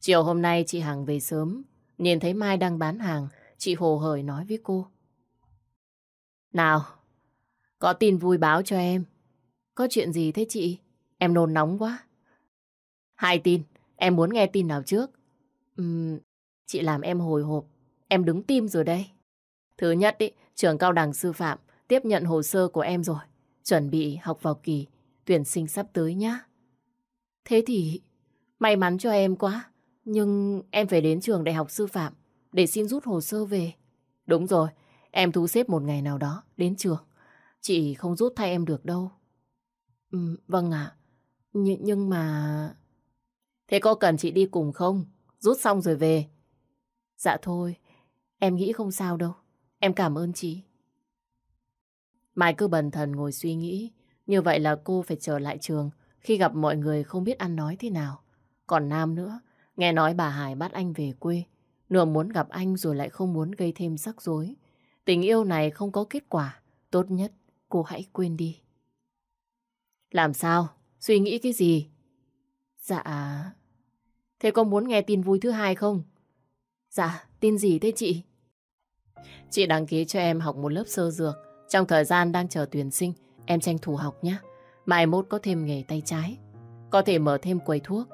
Chiều hôm nay chị Hằng về sớm, nhìn thấy Mai đang bán hàng, chị hồ hởi nói với cô. Nào, có tin vui báo cho em. Có chuyện gì thế chị? Em nôn nóng quá. Hai tin, em muốn nghe tin nào trước? Uhm, chị làm em hồi hộp, em đứng tim rồi đây. Thứ nhất, ý, trường cao đẳng sư phạm tiếp nhận hồ sơ của em rồi. Chuẩn bị học vào kỳ, tuyển sinh sắp tới nhá. Thế thì may mắn cho em quá. Nhưng em phải đến trường đại học sư phạm để xin rút hồ sơ về. Đúng rồi, em thu xếp một ngày nào đó đến trường. Chị không rút thay em được đâu. Ừ, vâng ạ. Nh nhưng mà... Thế có cần chị đi cùng không? Rút xong rồi về. Dạ thôi, em nghĩ không sao đâu. Em cảm ơn chị. Mai cứ bần thần ngồi suy nghĩ. Như vậy là cô phải trở lại trường khi gặp mọi người không biết ăn nói thế nào. Còn Nam nữa, nghe nói bà Hải bắt anh về quê. Nửa muốn gặp anh rồi lại không muốn gây thêm rắc rối. Tình yêu này không có kết quả. Tốt nhất, cô hãy quên đi. Làm sao? Suy nghĩ cái gì? Dạ... Thế có muốn nghe tin vui thứ hai không? Dạ, tin gì thế chị? Chị đăng ký cho em học một lớp sơ dược. Trong thời gian đang chờ tuyển sinh, em tranh thủ học nhé. Mai mốt có thêm nghề tay trái. Có thể mở thêm quầy thuốc.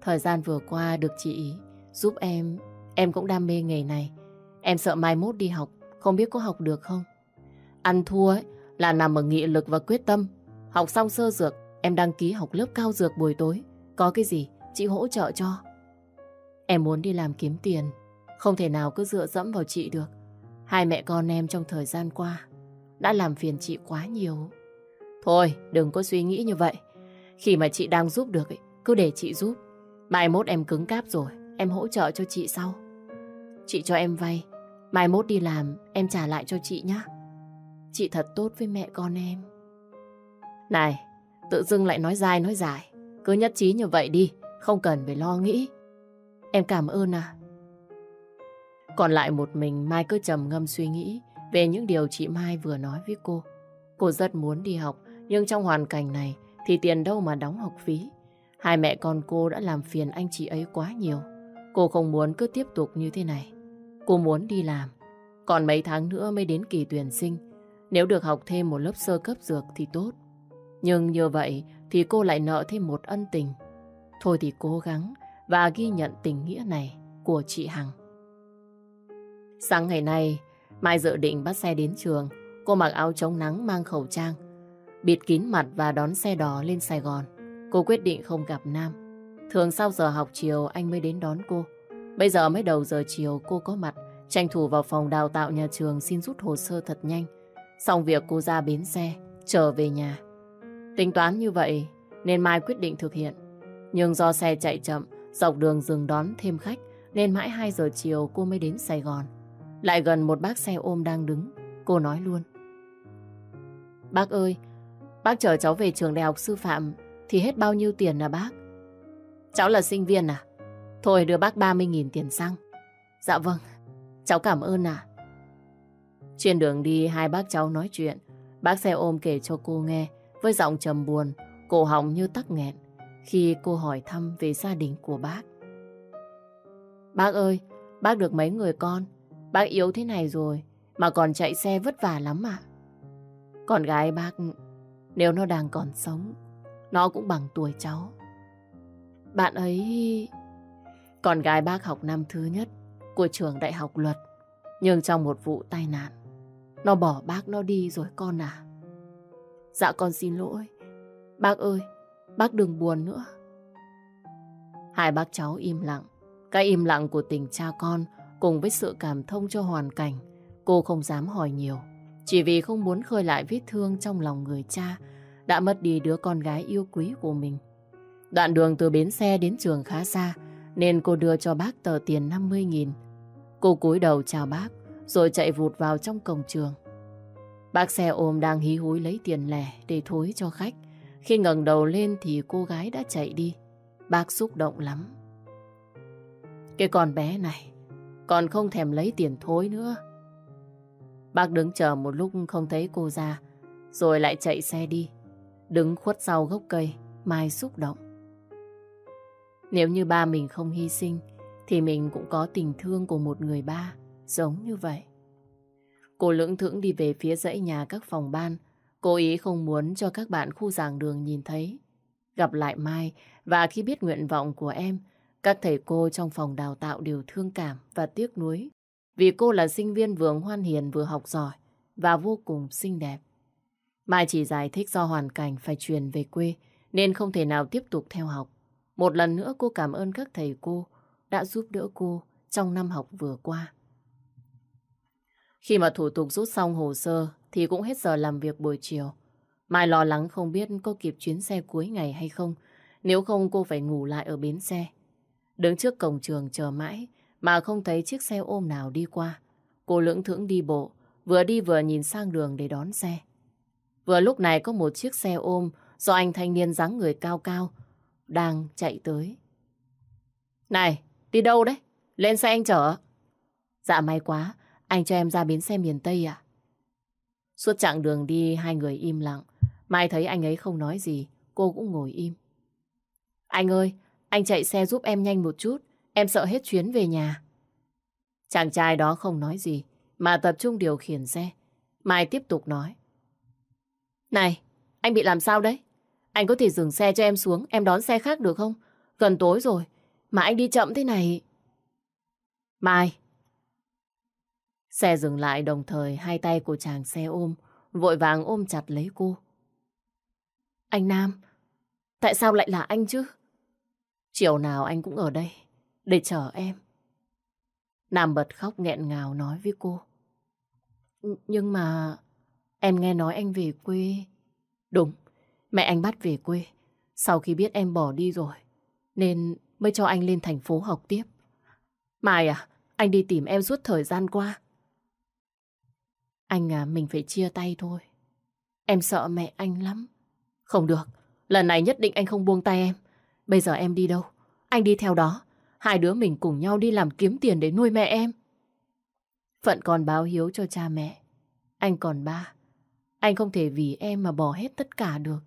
Thời gian vừa qua được chị giúp em, em cũng đam mê nghề này. Em sợ mai mốt đi học, không biết có học được không? Ăn thua ấy, là nằm ở nghị lực và quyết tâm. Học xong sơ dược, em đăng ký học lớp cao dược buổi tối. Có cái gì, chị hỗ trợ cho. Em muốn đi làm kiếm tiền, không thể nào cứ dựa dẫm vào chị được. Hai mẹ con em trong thời gian qua đã làm phiền chị quá nhiều. Thôi, đừng có suy nghĩ như vậy. Khi mà chị đang giúp được, cứ để chị giúp. Mai mốt em cứng cáp rồi, em hỗ trợ cho chị sau. Chị cho em vay, mai mốt đi làm em trả lại cho chị nhé. Chị thật tốt với mẹ con em. Này, tự dưng lại nói dài nói dài. Cứ nhất trí như vậy đi, không cần phải lo nghĩ. Em cảm ơn à. Còn lại một mình Mai cứ trầm ngâm suy nghĩ về những điều chị Mai vừa nói với cô. Cô rất muốn đi học, nhưng trong hoàn cảnh này thì tiền đâu mà đóng học phí. Hai mẹ con cô đã làm phiền anh chị ấy quá nhiều. Cô không muốn cứ tiếp tục như thế này. Cô muốn đi làm. Còn mấy tháng nữa mới đến kỳ tuyển sinh. Nếu được học thêm một lớp sơ cấp dược thì tốt. Nhưng như vậy thì cô lại nợ thêm một ân tình. Thôi thì cố gắng và ghi nhận tình nghĩa này của chị Hằng. Sáng ngày nay, Mai dự định bắt xe đến trường. Cô mặc áo chống nắng mang khẩu trang, bịt kín mặt và đón xe đỏ lên Sài Gòn. Cô quyết định không gặp Nam. Thường sau giờ học chiều anh mới đến đón cô. Bây giờ mới đầu giờ chiều cô có mặt, tranh thủ vào phòng đào tạo nhà trường xin rút hồ sơ thật nhanh. Xong việc cô ra bến xe, trở về nhà. Tính toán như vậy nên Mai quyết định thực hiện. Nhưng do xe chạy chậm, dọc đường dừng đón thêm khách nên mãi 2 giờ chiều cô mới đến Sài Gòn. Lại gần một bác xe ôm đang đứng, cô nói luôn. Bác ơi, bác chở cháu về trường đại học sư phạm thì hết bao nhiêu tiền à bác? Cháu là sinh viên à? Thôi đưa bác 30.000 tiền xăng. Dạ vâng, cháu cảm ơn à. Trên đường đi hai bác cháu nói chuyện, bác xe ôm kể cho cô nghe với giọng trầm buồn, cổ họng như tắc nghẹn khi cô hỏi thăm về gia đình của bác. Bác ơi, bác được mấy người con? Bác yếu thế này rồi mà còn chạy xe vất vả lắm ạ. Con gái bác, nếu nó đang còn sống, nó cũng bằng tuổi cháu. Bạn ấy... Con gái bác học năm thứ nhất của trường đại học luật. Nhưng trong một vụ tai nạn, nó bỏ bác nó đi rồi con à. Dạ con xin lỗi. Bác ơi, bác đừng buồn nữa. Hai bác cháu im lặng. Cái im lặng của tình cha con cùng với sự cảm thông cho hoàn cảnh, cô không dám hỏi nhiều. Chỉ vì không muốn khơi lại vết thương trong lòng người cha đã mất đi đứa con gái yêu quý của mình. Đoạn đường từ bến xe đến trường khá xa, nên cô đưa cho bác tờ tiền 50.000. Cô cúi đầu chào bác, rồi chạy vụt vào trong cổng trường. Bác xe ôm đang hí húi lấy tiền lẻ để thối cho khách. Khi ngẩng đầu lên thì cô gái đã chạy đi. Bác xúc động lắm. Cái con bé này còn không thèm lấy tiền thối nữa. Bác đứng chờ một lúc không thấy cô ra, rồi lại chạy xe đi. Đứng khuất sau gốc cây, Mai xúc động. Nếu như ba mình không hy sinh, thì mình cũng có tình thương của một người ba, giống như vậy. Cô lưỡng thưởng đi về phía dãy nhà các phòng ban, cố ý không muốn cho các bạn khu giảng đường nhìn thấy. Gặp lại Mai, và khi biết nguyện vọng của em, các thầy cô trong phòng đào tạo đều thương cảm và tiếc nuối. Vì cô là sinh viên vừa hoan hiền vừa học giỏi và vô cùng xinh đẹp. Mai chỉ giải thích do hoàn cảnh phải truyền về quê nên không thể nào tiếp tục theo học. Một lần nữa cô cảm ơn các thầy cô đã giúp đỡ cô trong năm học vừa qua. Khi mà thủ tục rút xong hồ sơ thì cũng hết giờ làm việc buổi chiều. Mai lo lắng không biết có kịp chuyến xe cuối ngày hay không. Nếu không cô phải ngủ lại ở bến xe. Đứng trước cổng trường chờ mãi mà không thấy chiếc xe ôm nào đi qua. Cô lưỡng thưởng đi bộ, vừa đi vừa nhìn sang đường để đón xe. Vừa lúc này có một chiếc xe ôm do anh thanh niên dáng người cao cao đang chạy tới. Này, đi đâu đấy? Lên xe anh chở. Dạ may quá, anh cho em ra bến xe miền Tây à? Suốt chặng đường đi hai người im lặng. Mai thấy anh ấy không nói gì, cô cũng ngồi im. Anh ơi, anh chạy xe giúp em nhanh một chút, em sợ hết chuyến về nhà. Chàng trai đó không nói gì, mà tập trung điều khiển xe. Mai tiếp tục nói. Này, anh bị làm sao đấy? Anh có thể dừng xe cho em xuống, em đón xe khác được không? Gần tối rồi, mà anh đi chậm thế này. Mai. Xe dừng lại đồng thời hai tay của chàng xe ôm, vội vàng ôm chặt lấy cô. Anh Nam, tại sao lại là anh chứ? Chiều nào anh cũng ở đây, để chờ em. Nam bật khóc nghẹn ngào nói với cô. Nhưng mà em nghe nói anh về quê. Đúng, mẹ anh bắt về quê. Sau khi biết em bỏ đi rồi, nên mới cho anh lên thành phố học tiếp. Mai à, anh đi tìm em suốt thời gian qua. Anh à, mình phải chia tay thôi. Em sợ mẹ anh lắm. Không được, lần này nhất định anh không buông tay em. Bây giờ em đi đâu? Anh đi theo đó. Hai đứa mình cùng nhau đi làm kiếm tiền để nuôi mẹ em. Phận còn báo hiếu cho cha mẹ. Anh còn ba. Anh không thể vì em mà bỏ hết tất cả được.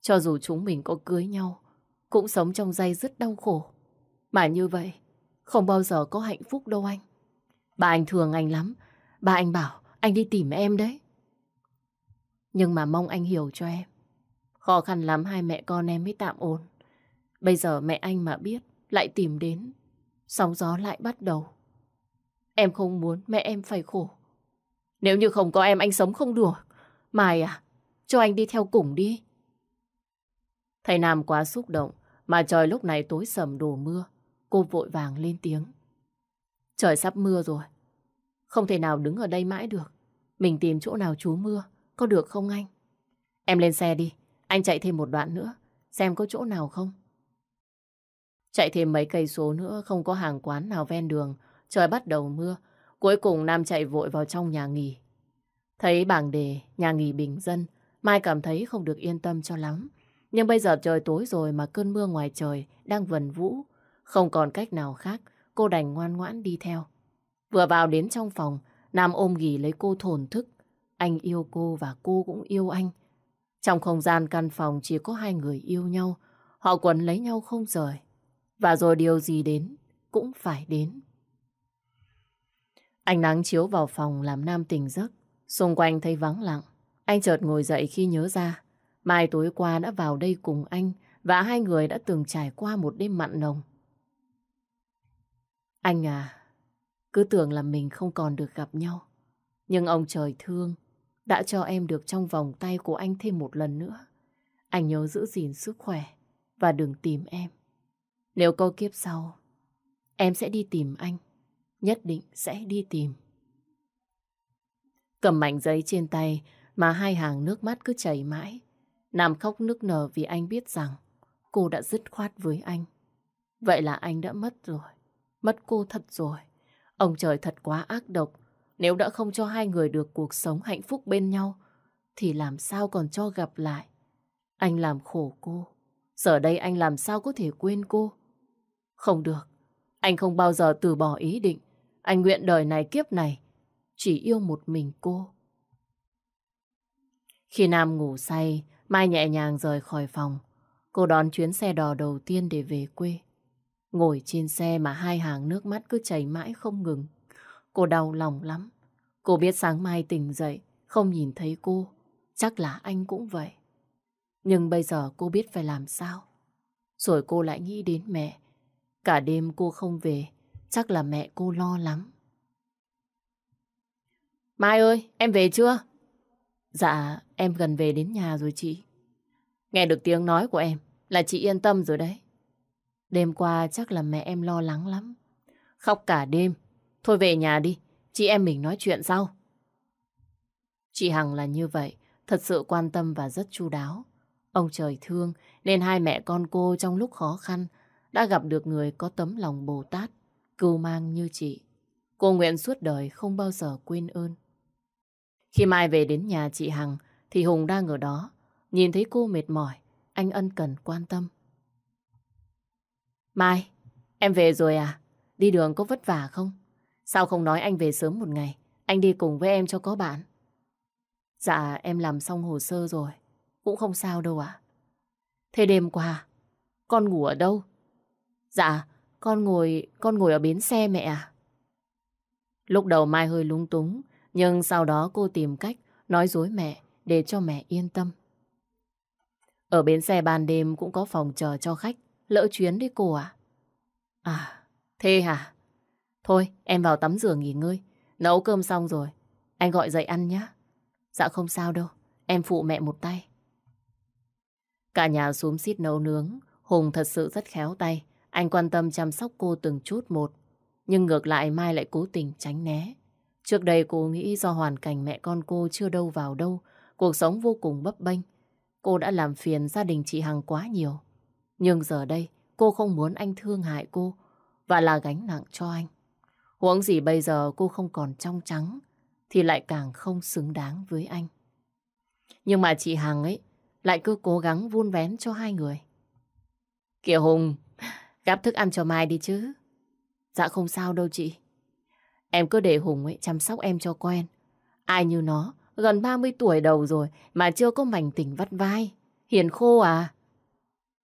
Cho dù chúng mình có cưới nhau, cũng sống trong dây rất đau khổ. Mà như vậy, không bao giờ có hạnh phúc đâu anh. Bà anh thương anh lắm. Bà anh bảo anh đi tìm em đấy. Nhưng mà mong anh hiểu cho em. Khó khăn lắm hai mẹ con em mới tạm ổn. Bây giờ mẹ anh mà biết, lại tìm đến. Sóng gió lại bắt đầu. Em không muốn mẹ em phải khổ. Nếu như không có em anh sống không được. Mai à, cho anh đi theo cùng đi. Thầy Nam quá xúc động, mà trời lúc này tối sầm đổ mưa. Cô vội vàng lên tiếng. Trời sắp mưa rồi. Không thể nào đứng ở đây mãi được. Mình tìm chỗ nào trú mưa, có được không anh? Em lên xe đi, anh chạy thêm một đoạn nữa, xem có chỗ nào không. Chạy thêm mấy cây số nữa không có hàng quán nào ven đường, trời bắt đầu mưa. Cuối cùng Nam chạy vội vào trong nhà nghỉ. Thấy bảng đề, nhà nghỉ bình dân, Mai cảm thấy không được yên tâm cho lắm. Nhưng bây giờ trời tối rồi mà cơn mưa ngoài trời đang vần vũ. Không còn cách nào khác, cô đành ngoan ngoãn đi theo. Vừa vào đến trong phòng, Nam ôm ghì lấy cô thổn thức. Anh yêu cô và cô cũng yêu anh. Trong không gian căn phòng chỉ có hai người yêu nhau. Họ quấn lấy nhau không rời. Và rồi điều gì đến cũng phải đến. Ánh nắng chiếu vào phòng làm Nam tỉnh giấc. Xung quanh thấy vắng lặng. Anh chợt ngồi dậy khi nhớ ra. Mai tối qua đã vào đây cùng anh và hai người đã từng trải qua một đêm mặn nồng. Anh à, cứ tưởng là mình không còn được gặp nhau. Nhưng ông trời thương đã cho em được trong vòng tay của anh thêm một lần nữa. Anh nhớ giữ gìn sức khỏe và đừng tìm em. Nếu câu kiếp sau, em sẽ đi tìm anh. Nhất định sẽ đi tìm. Cầm mảnh giấy trên tay mà hai hàng nước mắt cứ chảy mãi. Nam khóc nức nở vì anh biết rằng cô đã dứt khoát với anh. Vậy là anh đã mất rồi. Mất cô thật rồi. Ông trời thật quá ác độc. Nếu đã không cho hai người được cuộc sống hạnh phúc bên nhau, thì làm sao còn cho gặp lại. Anh làm khổ cô. Giờ đây anh làm sao có thể quên cô? Không được. Anh không bao giờ từ bỏ ý định. Anh nguyện đời này kiếp này chỉ yêu một mình cô. Khi Nam ngủ say, Mai nhẹ nhàng rời khỏi phòng. Cô đón chuyến xe đò đầu tiên để về quê. Ngồi trên xe mà hai hàng nước mắt cứ chảy mãi không ngừng. Cô đau lòng lắm. Cô biết sáng mai tỉnh dậy, không nhìn thấy cô. Chắc là anh cũng vậy. Nhưng bây giờ cô biết phải làm sao. Rồi cô lại nghĩ đến mẹ. Cả đêm cô không về, chắc là mẹ cô lo lắm. Mai ơi, em về chưa? Dạ, em gần về đến nhà rồi chị. Nghe được tiếng nói của em là chị yên tâm rồi đấy. Đêm qua chắc là mẹ em lo lắng lắm. Khóc cả đêm. Thôi về nhà đi, chị em mình nói chuyện sau. Chị Hằng là như vậy, thật sự quan tâm và rất chu đáo. Ông trời thương nên hai mẹ con cô trong lúc khó khăn đã gặp được người có tấm lòng Bồ Tát, cưu mang như chị. Cô nguyện suốt đời không bao giờ quên ơn. Khi Mai về đến nhà chị Hằng thì Hùng đang ở đó. Nhìn thấy cô mệt mỏi, anh ân cần quan tâm. Mai, em về rồi à? Đi đường có vất vả không? Sao không nói anh về sớm một ngày? Anh đi cùng với em cho có bạn. Dạ, em làm xong hồ sơ rồi. Cũng không sao đâu ạ. Thế đêm qua, con ngủ ở đâu? Dạ, con ngồi con ngồi ở bến xe mẹ à? Lúc đầu Mai hơi lung túng, nhưng sau đó cô tìm cách nói dối mẹ để cho mẹ yên tâm. Ở bến xe ban đêm cũng có phòng chờ cho khách, lỡ chuyến đấy cô à? À, thế hả? Thôi, em vào tắm rửa nghỉ ngơi, nấu cơm xong rồi, anh gọi dậy ăn nhé. Dạ không sao đâu, em phụ mẹ một tay. Cả nhà xuống xít nấu nướng, Hùng thật sự rất khéo tay. Anh quan tâm chăm sóc cô từng chút một. Nhưng ngược lại Mai lại cố tình tránh né. Trước đây cô nghĩ do hoàn cảnh mẹ con cô chưa đâu vào đâu, cuộc sống vô cùng bấp bênh. Cô đã làm phiền gia đình chị Hằng quá nhiều. Nhưng giờ đây, cô không muốn anh thương hại cô và là gánh nặng cho anh. Huống gì bây giờ cô không còn trong trắng, thì lại càng không xứng đáng với anh. Nhưng mà chị Hằng ấy lại cứ cố gắng vun vén cho hai người. Kìa Hùng, gắp thức ăn cho Mai đi chứ. Dạ không sao đâu chị. Em cứ để Hùng ấy chăm sóc em cho quen. Ai như nó, gần 30 tuổi đầu rồi mà chưa có mảnh tình vắt vai. Hiền khô à?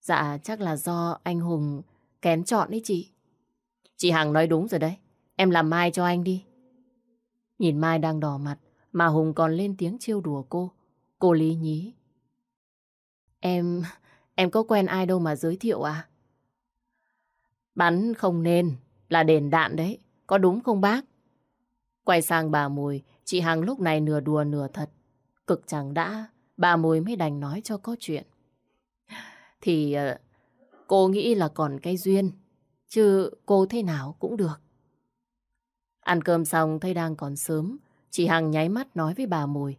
Dạ chắc là do anh Hùng kén chọn đấy chị. Chị Hằng nói đúng rồi đấy. Em làm Mai cho anh đi. Nhìn Mai đang đỏ mặt mà Hùng còn lên tiếng trêu đùa cô. Cô lý nhí. Em... em có quen ai đâu mà giới thiệu à? Bắn không nên, là đền đạn đấy. Có đúng không bác? Quay sang bà Mùi, chị Hằng lúc này nửa đùa nửa thật. Cực chẳng đã, bà Mùi mới đành nói cho có chuyện. Thì ờ, cô nghĩ là còn cái duyên, chứ cô thế nào cũng được. Ăn cơm xong thấy đang còn sớm, chị Hằng nháy mắt nói với bà Mùi.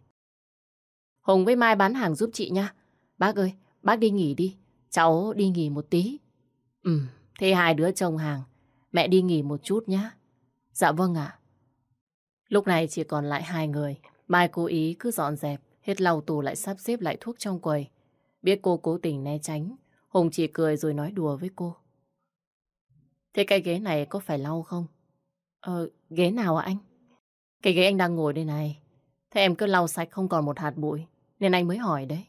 Hùng với Mai bán hàng giúp chị nha. Bác ơi, bác đi nghỉ đi, cháu đi nghỉ một tí. Ừ, thế hai đứa trông hàng, mẹ đi nghỉ một chút nhá. Dạ vâng ạ. Lúc này chỉ còn lại hai người. Mai cố ý cứ dọn dẹp, hết lau tủ lại sắp xếp lại thuốc trong quầy. Biết cô cố tình né tránh, Hùng chỉ cười rồi nói đùa với cô. Thế cái ghế này có phải lau không? Ờ, ghế nào ạ anh? Cái ghế anh đang ngồi đây này. Thế em cứ lau sạch không còn một hạt bụi, nên anh mới hỏi đấy.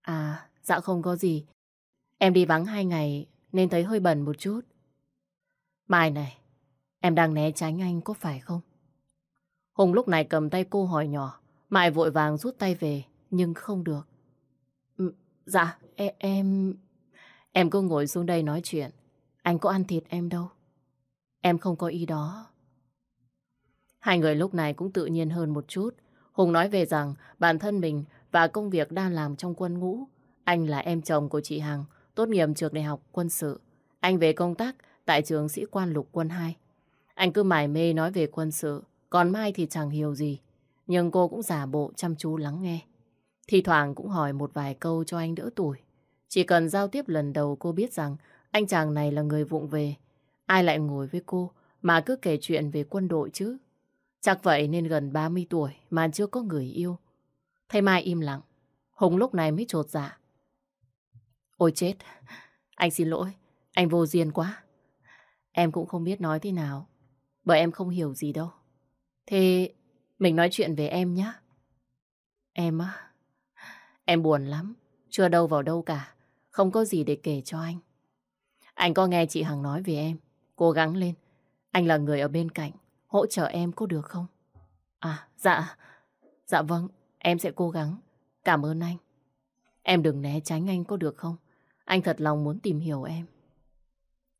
À, dạ không có gì. Em đi vắng hai ngày nên thấy hơi bẩn một chút. Mai này, em đang né tránh anh có phải không? Hùng lúc này cầm tay cô hỏi nhỏ. Mai vội vàng rút tay về, nhưng không được. Ừ, dạ, e em... Em cứ ngồi xuống đây nói chuyện. Anh có ăn thịt em đâu. Em không có ý đó. Hai người lúc này cũng tự nhiên hơn một chút. Hùng nói về rằng bản thân mình và công việc đang làm trong quân ngũ. Anh là em chồng của chị Hằng, tốt nghiệp trường đại học quân sự. Anh về công tác tại trường sĩ quan lục quân 2. Anh cứ mải mê nói về quân sự, còn Mai thì chẳng hiểu gì. Nhưng cô cũng giả bộ chăm chú lắng nghe. Thì thoảng cũng hỏi một vài câu cho anh đỡ tuổi. Chỉ cần giao tiếp lần đầu cô biết rằng anh chàng này là người vụng về. Ai lại ngồi với cô mà cứ kể chuyện về quân đội chứ? Chắc vậy nên gần 30 tuổi mà chưa có người yêu. Thấy Mai im lặng, Hùng lúc này mới trột dạ. Ôi chết, anh xin lỗi, anh vô duyên quá. Em cũng không biết nói thế nào, bởi em không hiểu gì đâu. Thế mình nói chuyện về em nhé. Em á, em buồn lắm, chưa đâu vào đâu cả, không có gì để kể cho anh. Anh có nghe chị Hằng nói về em, cố gắng lên. Anh là người ở bên cạnh, hỗ trợ em có được không? À, dạ, dạ vâng, em sẽ cố gắng. Cảm ơn anh. Em đừng né tránh anh có được không? Anh thật lòng muốn tìm hiểu em.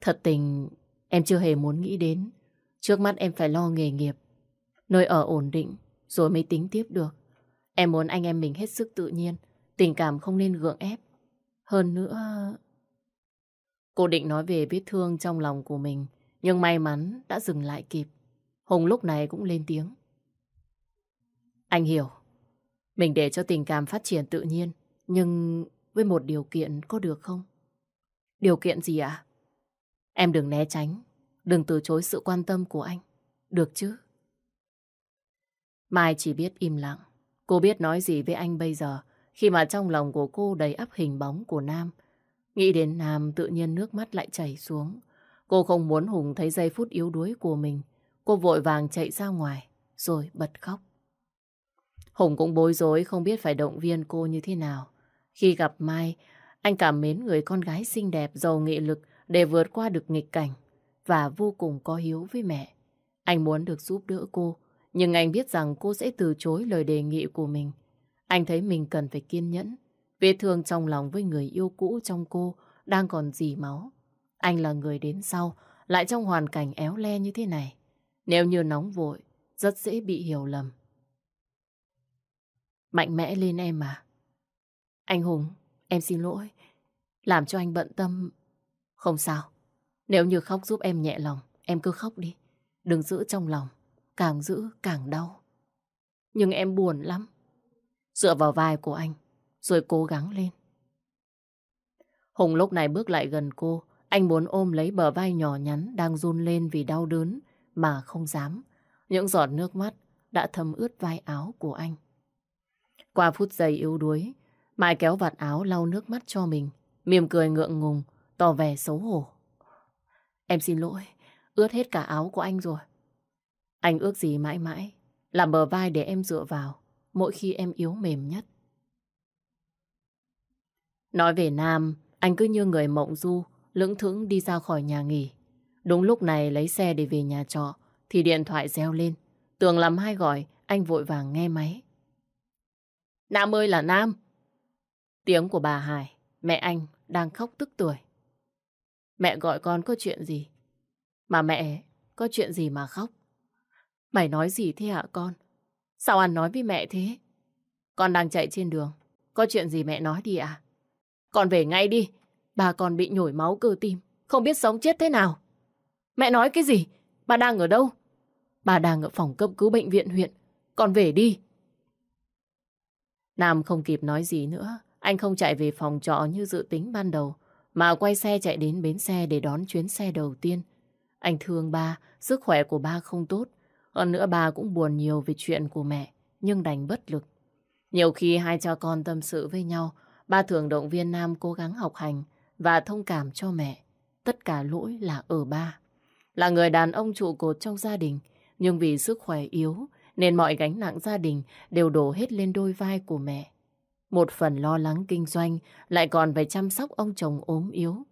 Thật tình, em chưa hề muốn nghĩ đến. Trước mắt em phải lo nghề nghiệp, nơi ở ổn định, rồi mới tính tiếp được. Em muốn anh em mình hết sức tự nhiên, tình cảm không nên gượng ép. Hơn nữa... Cô định nói về vết thương trong lòng của mình, nhưng may mắn đã dừng lại kịp. Hùng lúc này cũng lên tiếng. Anh hiểu, mình để cho tình cảm phát triển tự nhiên, nhưng với một điều kiện có được không? Điều kiện gì ạ? Em đừng né tránh, đừng từ chối sự quan tâm của anh. Được chứ? Mai chỉ biết im lặng. Cô biết nói gì với anh bây giờ khi mà trong lòng của cô đầy ắp hình bóng của Nam. Nghĩ đến Nam tự nhiên nước mắt lại chảy xuống. Cô không muốn Hùng thấy giây phút yếu đuối của mình. Cô vội vàng chạy ra ngoài rồi bật khóc. Hùng cũng bối rối không biết phải động viên cô như thế nào. Khi gặp Mai, anh cảm mến người con gái xinh đẹp, giàu nghị lực để vượt qua được nghịch cảnh và vô cùng có hiếu với mẹ. Anh muốn được giúp đỡ cô, nhưng anh biết rằng cô sẽ từ chối lời đề nghị của mình. Anh thấy mình cần phải kiên nhẫn. Vết thương trong lòng với người yêu cũ trong cô đang còn dì máu. Anh là người đến sau, lại trong hoàn cảnh éo le như thế này. Nếu như nóng vội, rất dễ bị hiểu lầm. Mạnh mẽ lên em mà. Anh Hùng, em xin lỗi. Làm cho anh bận tâm. Không sao. Nếu như khóc giúp em nhẹ lòng, em cứ khóc đi. Đừng giữ trong lòng. Càng giữ càng đau. Nhưng em buồn lắm. Dựa vào vai của anh, rồi cố gắng lên. Hùng lúc này bước lại gần cô. Anh muốn ôm lấy bờ vai nhỏ nhắn đang run lên vì đau đớn mà không dám. Những giọt nước mắt đã thấm ướt vai áo của anh. Qua phút giây yếu đuối, Mai kéo vạt áo lau nước mắt cho mình, mỉm cười ngượng ngùng, tỏ vẻ xấu hổ. Em xin lỗi, ướt hết cả áo của anh rồi. Anh ước gì mãi mãi, làm bờ vai để em dựa vào, mỗi khi em yếu mềm nhất. Nói về Nam, anh cứ như người mộng du, lững thững đi ra khỏi nhà nghỉ. Đúng lúc này lấy xe để về nhà trọ, thì điện thoại reo lên. Tường làm hai gọi, anh vội vàng nghe máy. Nam ơi là Nam! Tiếng của bà Hải, mẹ anh đang khóc tức tuổi. Mẹ gọi con có chuyện gì? Mà mẹ có chuyện gì mà khóc? Mày nói gì thế hả con? Sao anh nói với mẹ thế? Con đang chạy trên đường. Có chuyện gì mẹ nói đi à? Con về ngay đi. Bà con bị nhồi máu cơ tim. Không biết sống chết thế nào. Mẹ nói cái gì? Bà đang ở đâu? Bà đang ở phòng cấp cứu bệnh viện huyện. Con về đi. Nam không kịp nói gì nữa. Anh không chạy về phòng trọ như dự tính ban đầu, mà quay xe chạy đến bến xe để đón chuyến xe đầu tiên. Anh thương ba, sức khỏe của ba không tốt. Hơn nữa ba cũng buồn nhiều về chuyện của mẹ, nhưng đành bất lực. Nhiều khi hai cha con tâm sự với nhau, ba thường động viên Nam cố gắng học hành và thông cảm cho mẹ. Tất cả lỗi là ở ba. Là người đàn ông trụ cột trong gia đình, nhưng vì sức khỏe yếu nên mọi gánh nặng gia đình đều đổ hết lên đôi vai của mẹ. Một phần lo lắng kinh doanh lại còn phải chăm sóc ông chồng ốm yếu.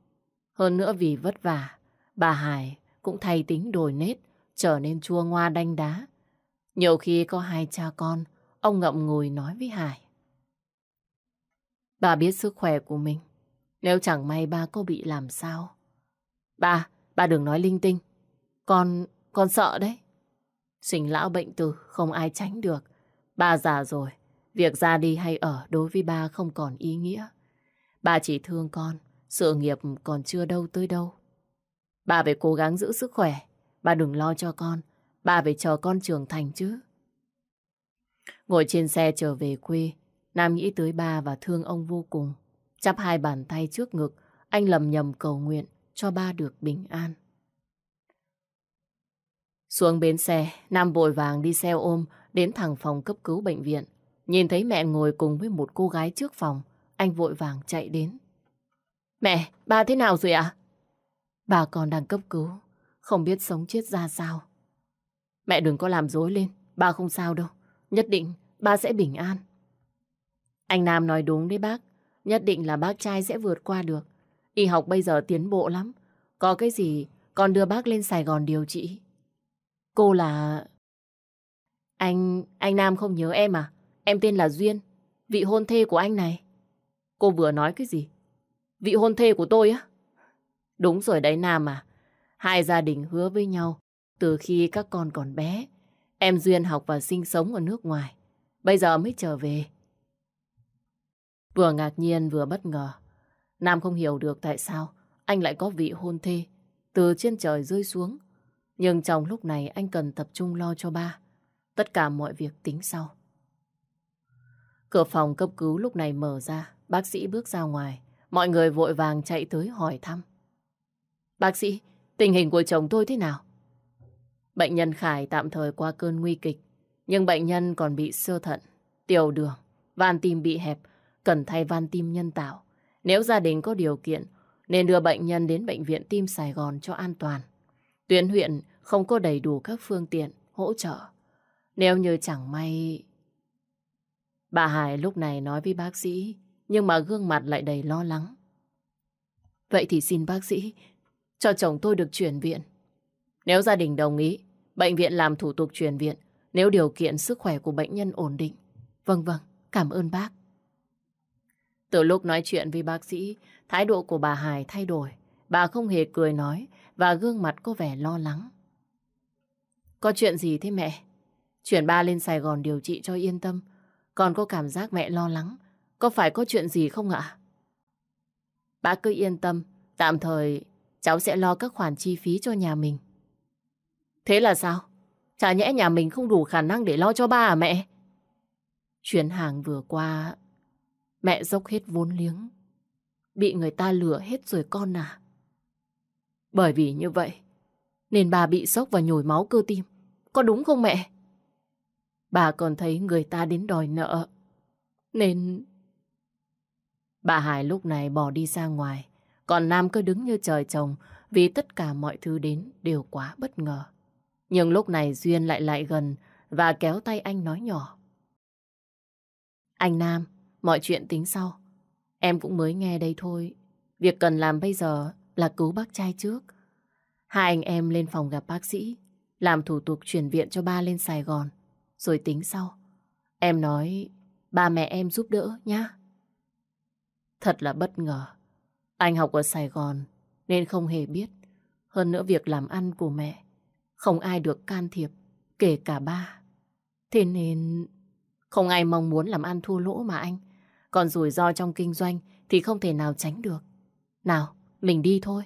Hơn nữa vì vất vả, bà Hải cũng thay tính đổi nết, trở nên chua ngoa đanh đá. Nhiều khi có hai cha con, ông ngậm ngùi nói với Hải. Bà biết sức khỏe của mình, nếu chẳng may ba có bị làm sao. Ba, ba đừng nói linh tinh. Con, con sợ đấy. Sinh lão bệnh tử không ai tránh được. Ba già rồi, việc ra đi hay ở đối với ba không còn ý nghĩa. Ba chỉ thương con, sự nghiệp còn chưa đâu tới đâu. Ba phải cố gắng giữ sức khỏe, ba đừng lo cho con, ba phải chờ con trưởng thành chứ. Ngồi trên xe trở về quê, Nam nghĩ tới ba và thương ông vô cùng. Chắp hai bàn tay trước ngực, anh lầm nhầm cầu nguyện cho ba được bình an. Xuống bến xe, Nam vội vàng đi xe ôm đến thẳng phòng cấp cứu bệnh viện. Nhìn thấy mẹ ngồi cùng với một cô gái trước phòng, anh vội vàng chạy đến. Mẹ, ba thế nào rồi ạ? Bà còn đang cấp cứu, không biết sống chết ra sao. Mẹ đừng có làm dối lên, ba không sao đâu. Nhất định ba sẽ bình an. Anh Nam nói đúng đấy bác. Nhất định là bác trai sẽ vượt qua được. Y học bây giờ tiến bộ lắm. Có cái gì con đưa bác lên Sài Gòn điều trị. Cô là... Anh... anh Nam không nhớ em à? Em tên là Duyên, vị hôn thê của anh này. Cô vừa nói cái gì? Vị hôn thê của tôi á? Đúng rồi đấy Nam à. Hai gia đình hứa với nhau từ khi các con còn bé. Em Duyên học và sinh sống ở nước ngoài. Bây giờ mới trở về. Vừa ngạc nhiên vừa bất ngờ. Nam không hiểu được tại sao anh lại có vị hôn thê từ trên trời rơi xuống. Nhưng trong lúc này anh cần tập trung lo cho ba. Tất cả mọi việc tính sau. Cửa phòng cấp cứu lúc này mở ra. Bác sĩ bước ra ngoài. Mọi người vội vàng chạy tới hỏi thăm. Bác sĩ, tình hình của chồng tôi thế nào? Bệnh nhân Khải tạm thời qua cơn nguy kịch. Nhưng bệnh nhân còn bị sơ thận, tiểu đường, van tim bị hẹp, cần thay van tim nhân tạo. Nếu gia đình có điều kiện, nên đưa bệnh nhân đến Bệnh viện Tim Sài Gòn cho an toàn. Tuyến huyện không có đầy đủ các phương tiện hỗ trợ. Nếu như chẳng may... Bà Hải lúc này nói với bác sĩ, nhưng mà gương mặt lại đầy lo lắng. Vậy thì xin bác sĩ cho chồng tôi được chuyển viện. Nếu gia đình đồng ý, bệnh viện làm thủ tục chuyển viện nếu điều kiện sức khỏe của bệnh nhân ổn định. Vâng vâng, cảm ơn bác. Từ lúc nói chuyện với bác sĩ, thái độ của bà Hải thay đổi. Bà không hề cười nói và gương mặt có vẻ lo lắng. Có chuyện gì thế mẹ? Chuyển ba lên Sài Gòn điều trị cho yên tâm con có cảm giác mẹ lo lắng. Có phải có chuyện gì không ạ? Bà cứ yên tâm. Tạm thời cháu sẽ lo các khoản chi phí cho nhà mình. Thế là sao? Chả nhẽ nhà mình không đủ khả năng để lo cho ba à mẹ? Chuyến hàng vừa qua Mẹ dốc hết vốn liếng. Bị người ta lừa hết rồi con à. Bởi vì như vậy, nên bà bị sốc và nhồi máu cơ tim. Có đúng không mẹ? Bà còn thấy người ta đến đòi nợ. Nên... Bà Hải lúc này bỏ đi ra ngoài. Còn Nam cứ đứng như trời trồng vì tất cả mọi thứ đến đều quá bất ngờ. Nhưng lúc này Duyên lại lại gần và kéo tay anh nói nhỏ. Anh Nam, Mọi chuyện tính sau. Em cũng mới nghe đây thôi. Việc cần làm bây giờ là cứu bác trai trước. Hai anh em lên phòng gặp bác sĩ, làm thủ tục chuyển viện cho ba lên Sài Gòn, rồi tính sau. Em nói ba mẹ em giúp đỡ nhá. Thật là bất ngờ. Anh học ở Sài Gòn nên không hề biết. Hơn nữa việc làm ăn của mẹ, không ai được can thiệp, kể cả ba. Thế nên không ai mong muốn làm ăn thua lỗ mà anh. Còn rủi ro trong kinh doanh thì không thể nào tránh được. Nào, mình đi thôi.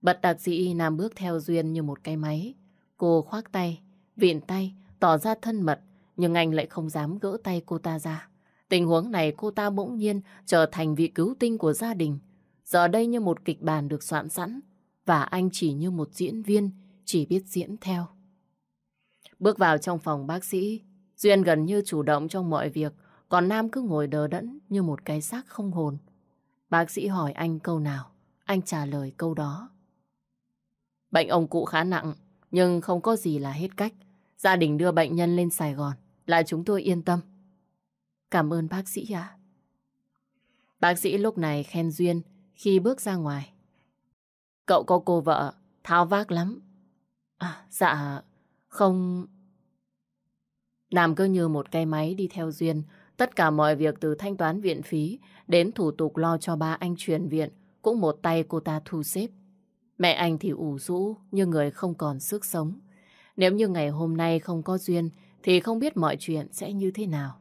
Bật đặc sĩ Nam bước theo Duyên như một cái máy. Cô khoác tay, viện tay, tỏ ra thân mật, nhưng anh lại không dám gỡ tay cô ta ra. Tình huống này cô ta bỗng nhiên trở thành vị cứu tinh của gia đình. Giờ đây như một kịch bản được soạn sẵn, và anh chỉ như một diễn viên, chỉ biết diễn theo. Bước vào trong phòng bác sĩ, Duyên gần như chủ động trong mọi việc, còn Nam cứ ngồi đờ đẫn như một cái xác không hồn. Bác sĩ hỏi anh câu nào, anh trả lời câu đó. Bệnh ông cụ khá nặng, nhưng không có gì là hết cách. Gia đình đưa bệnh nhân lên Sài Gòn, là chúng tôi yên tâm. Cảm ơn bác sĩ ạ. Bác sĩ lúc này khen Duyên khi bước ra ngoài. Cậu có cô vợ, thao vác lắm. À, dạ, không... Nam cứ như một cây máy đi theo Duyên, Tất cả mọi việc từ thanh toán viện phí đến thủ tục lo cho ba anh chuyển viện cũng một tay cô ta thu xếp. Mẹ anh thì ủ rũ như người không còn sức sống. Nếu như ngày hôm nay không có duyên thì không biết mọi chuyện sẽ như thế nào.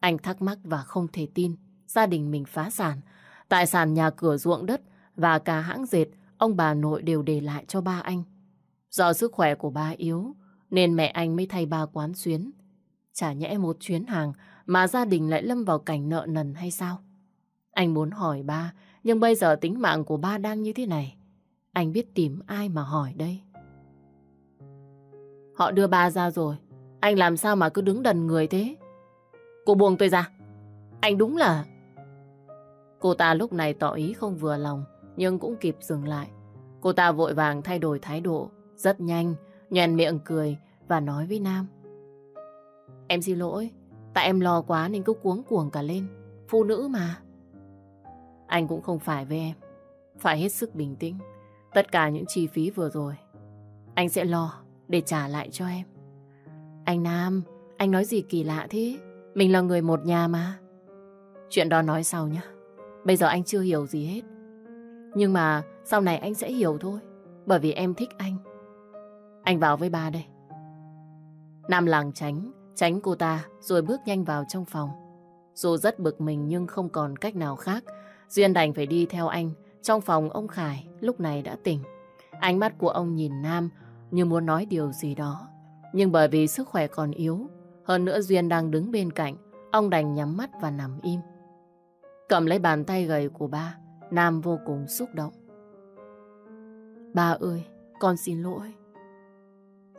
Anh thắc mắc và không thể tin gia đình mình phá sản. Tài sản nhà cửa ruộng đất và cả hãng dệt ông bà nội đều để lại cho ba anh. Do sức khỏe của ba yếu nên mẹ anh mới thay ba quán xuyến. Chả nhẽ một chuyến hàng mà gia đình lại lâm vào cảnh nợ nần hay sao? Anh muốn hỏi ba, nhưng bây giờ tính mạng của ba đang như thế này. Anh biết tìm ai mà hỏi đây? Họ đưa ba ra rồi. Anh làm sao mà cứ đứng đần người thế? Cô buông tôi ra. Anh đúng là... Cô ta lúc này tỏ ý không vừa lòng, nhưng cũng kịp dừng lại. Cô ta vội vàng thay đổi thái độ, rất nhanh, nhoèn miệng cười và nói với Nam. Em xin lỗi, tại em lo quá nên cứ cuống cuồng cả lên. Phụ nữ mà. Anh cũng không phải với em. Phải hết sức bình tĩnh. Tất cả những chi phí vừa rồi, anh sẽ lo để trả lại cho em. Anh Nam, anh nói gì kỳ lạ thế? Mình là người một nhà mà. Chuyện đó nói sau nhé. Bây giờ anh chưa hiểu gì hết. Nhưng mà sau này anh sẽ hiểu thôi. Bởi vì em thích anh. Anh vào với ba đây. Nam làng tránh, tránh cô ta rồi bước nhanh vào trong phòng. Dù rất bực mình nhưng không còn cách nào khác. Duyên đành phải đi theo anh. Trong phòng ông Khải lúc này đã tỉnh. Ánh mắt của ông nhìn Nam như muốn nói điều gì đó. Nhưng bởi vì sức khỏe còn yếu, hơn nữa Duyên đang đứng bên cạnh, ông đành nhắm mắt và nằm im. Cầm lấy bàn tay gầy của ba, Nam vô cùng xúc động. Ba ơi, con xin lỗi.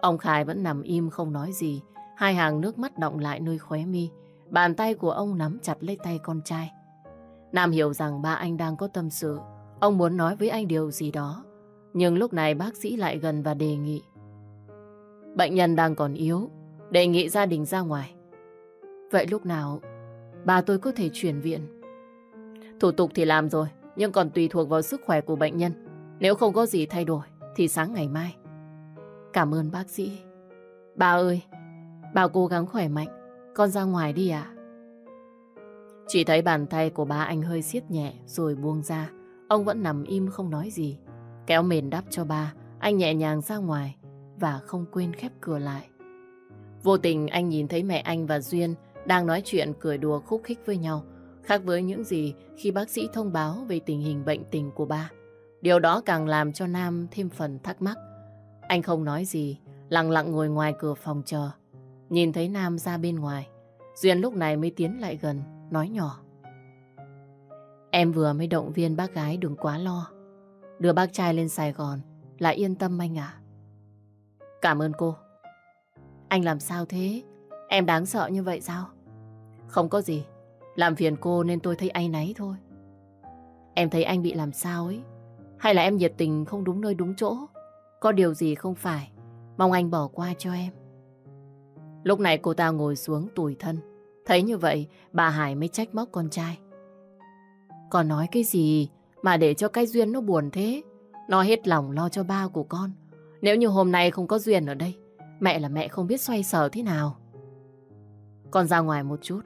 Ông Khải vẫn nằm im không nói gì, hai hàng nước mắt động lại nơi khóe mi. Bàn tay của ông nắm chặt lấy tay con trai. Nam hiểu rằng ba anh đang có tâm sự, ông muốn nói với anh điều gì đó. Nhưng lúc này bác sĩ lại gần và đề nghị. Bệnh nhân đang còn yếu, đề nghị gia đình ra ngoài. Vậy lúc nào bà tôi có thể chuyển viện? Thủ tục thì làm rồi, nhưng còn tùy thuộc vào sức khỏe của bệnh nhân. Nếu không có gì thay đổi, thì sáng ngày mai. Cảm ơn bác sĩ. Bà ơi, bà cố gắng khỏe mạnh, con ra ngoài đi ạ. Chỉ thấy bàn tay của bà anh hơi siết nhẹ rồi buông ra. Ông vẫn nằm im không nói gì. Kéo mền đắp cho ba, anh nhẹ nhàng ra ngoài và không quên khép cửa lại. Vô tình anh nhìn thấy mẹ anh và Duyên đang nói chuyện cười đùa khúc khích với nhau, khác với những gì khi bác sĩ thông báo về tình hình bệnh tình của ba. Điều đó càng làm cho Nam thêm phần thắc mắc. Anh không nói gì, lặng lặng ngồi ngoài cửa phòng chờ. Nhìn thấy Nam ra bên ngoài, Duyên lúc này mới tiến lại gần, nói nhỏ. Em vừa mới động viên bác gái đừng quá lo. Đưa bác trai lên Sài Gòn là yên tâm anh ạ. Cảm ơn cô. Anh làm sao thế? Em đáng sợ như vậy sao? Không có gì. Làm phiền cô nên tôi thấy ai náy thôi. Em thấy anh bị làm sao ấy? Hay là em nhiệt tình không đúng nơi đúng chỗ? Có điều gì không phải? Mong anh bỏ qua cho em. Lúc này cô ta ngồi xuống tủi thân. Thấy như vậy, bà Hải mới trách móc con trai. Còn nói cái gì mà để cho cái duyên nó buồn thế? Nó hết lòng lo cho ba của con. Nếu như hôm nay không có duyên ở đây, mẹ là mẹ không biết xoay sở thế nào. Con ra ngoài một chút.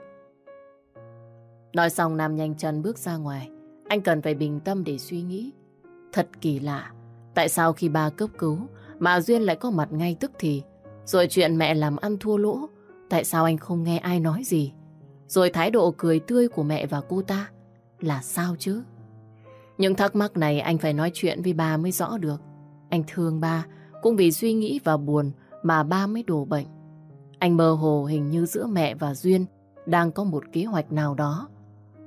Nói xong Nam nhanh chân bước ra ngoài. Anh cần phải bình tâm để suy nghĩ. Thật kỳ lạ. Tại sao khi ba cấp cứu mà Duyên lại có mặt ngay tức thì? Rồi chuyện mẹ làm ăn thua lỗ. Tại sao anh không nghe ai nói gì? Rồi thái độ cười tươi của mẹ và cô ta là sao chứ? Những thắc mắc này anh phải nói chuyện với ba mới rõ được. Anh thương ba, cũng vì suy nghĩ và buồn mà ba mới đổ bệnh. Anh mơ hồ hình như giữa mẹ và Duyên đang có một kế hoạch nào đó.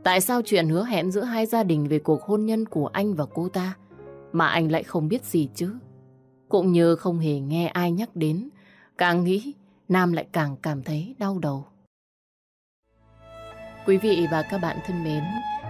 Tại sao chuyện hứa hẹn giữa hai gia đình về cuộc hôn nhân của anh và cô ta mà anh lại không biết gì chứ? Cũng như không hề nghe ai nhắc đến, càng nghĩ Nam lại càng cảm thấy đau đầu. Quý vị và các bạn thân mến,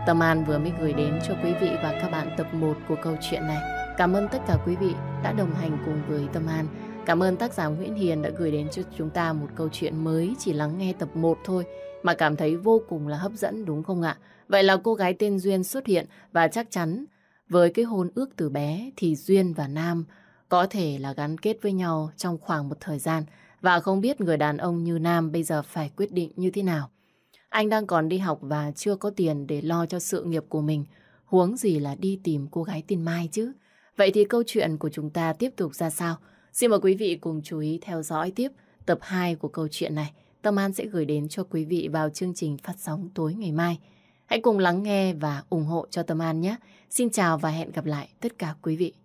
Tâm An vừa mới gửi đến cho quý vị và các bạn tập 1 của câu chuyện này. Cảm ơn tất cả quý vị đã đồng hành cùng với Tâm An. Cảm ơn tác giả Nguyễn Hiền đã gửi đến cho chúng ta một câu chuyện mới chỉ lắng nghe tập 1 thôi mà cảm thấy vô cùng là hấp dẫn đúng không ạ? Vậy là cô gái tên Duyên xuất hiện và chắc chắn với cái hôn ước từ bé thì Duyên và Nam có thể là gắn kết với nhau trong khoảng một thời gian và không biết người đàn ông như Nam bây giờ phải quyết định như thế nào. Anh đang còn đi học và chưa có tiền để lo cho sự nghiệp của mình. Huống gì là đi tìm cô gái tin Mai chứ. Vậy thì câu chuyện của chúng ta tiếp tục ra sao? Xin mời quý vị cùng chú ý theo dõi tiếp tập 2 của câu chuyện này. Tâm An sẽ gửi đến cho quý vị vào chương trình phát sóng tối ngày mai. Hãy cùng lắng nghe và ủng hộ cho Tâm An nhé. Xin chào và hẹn gặp lại tất cả quý vị.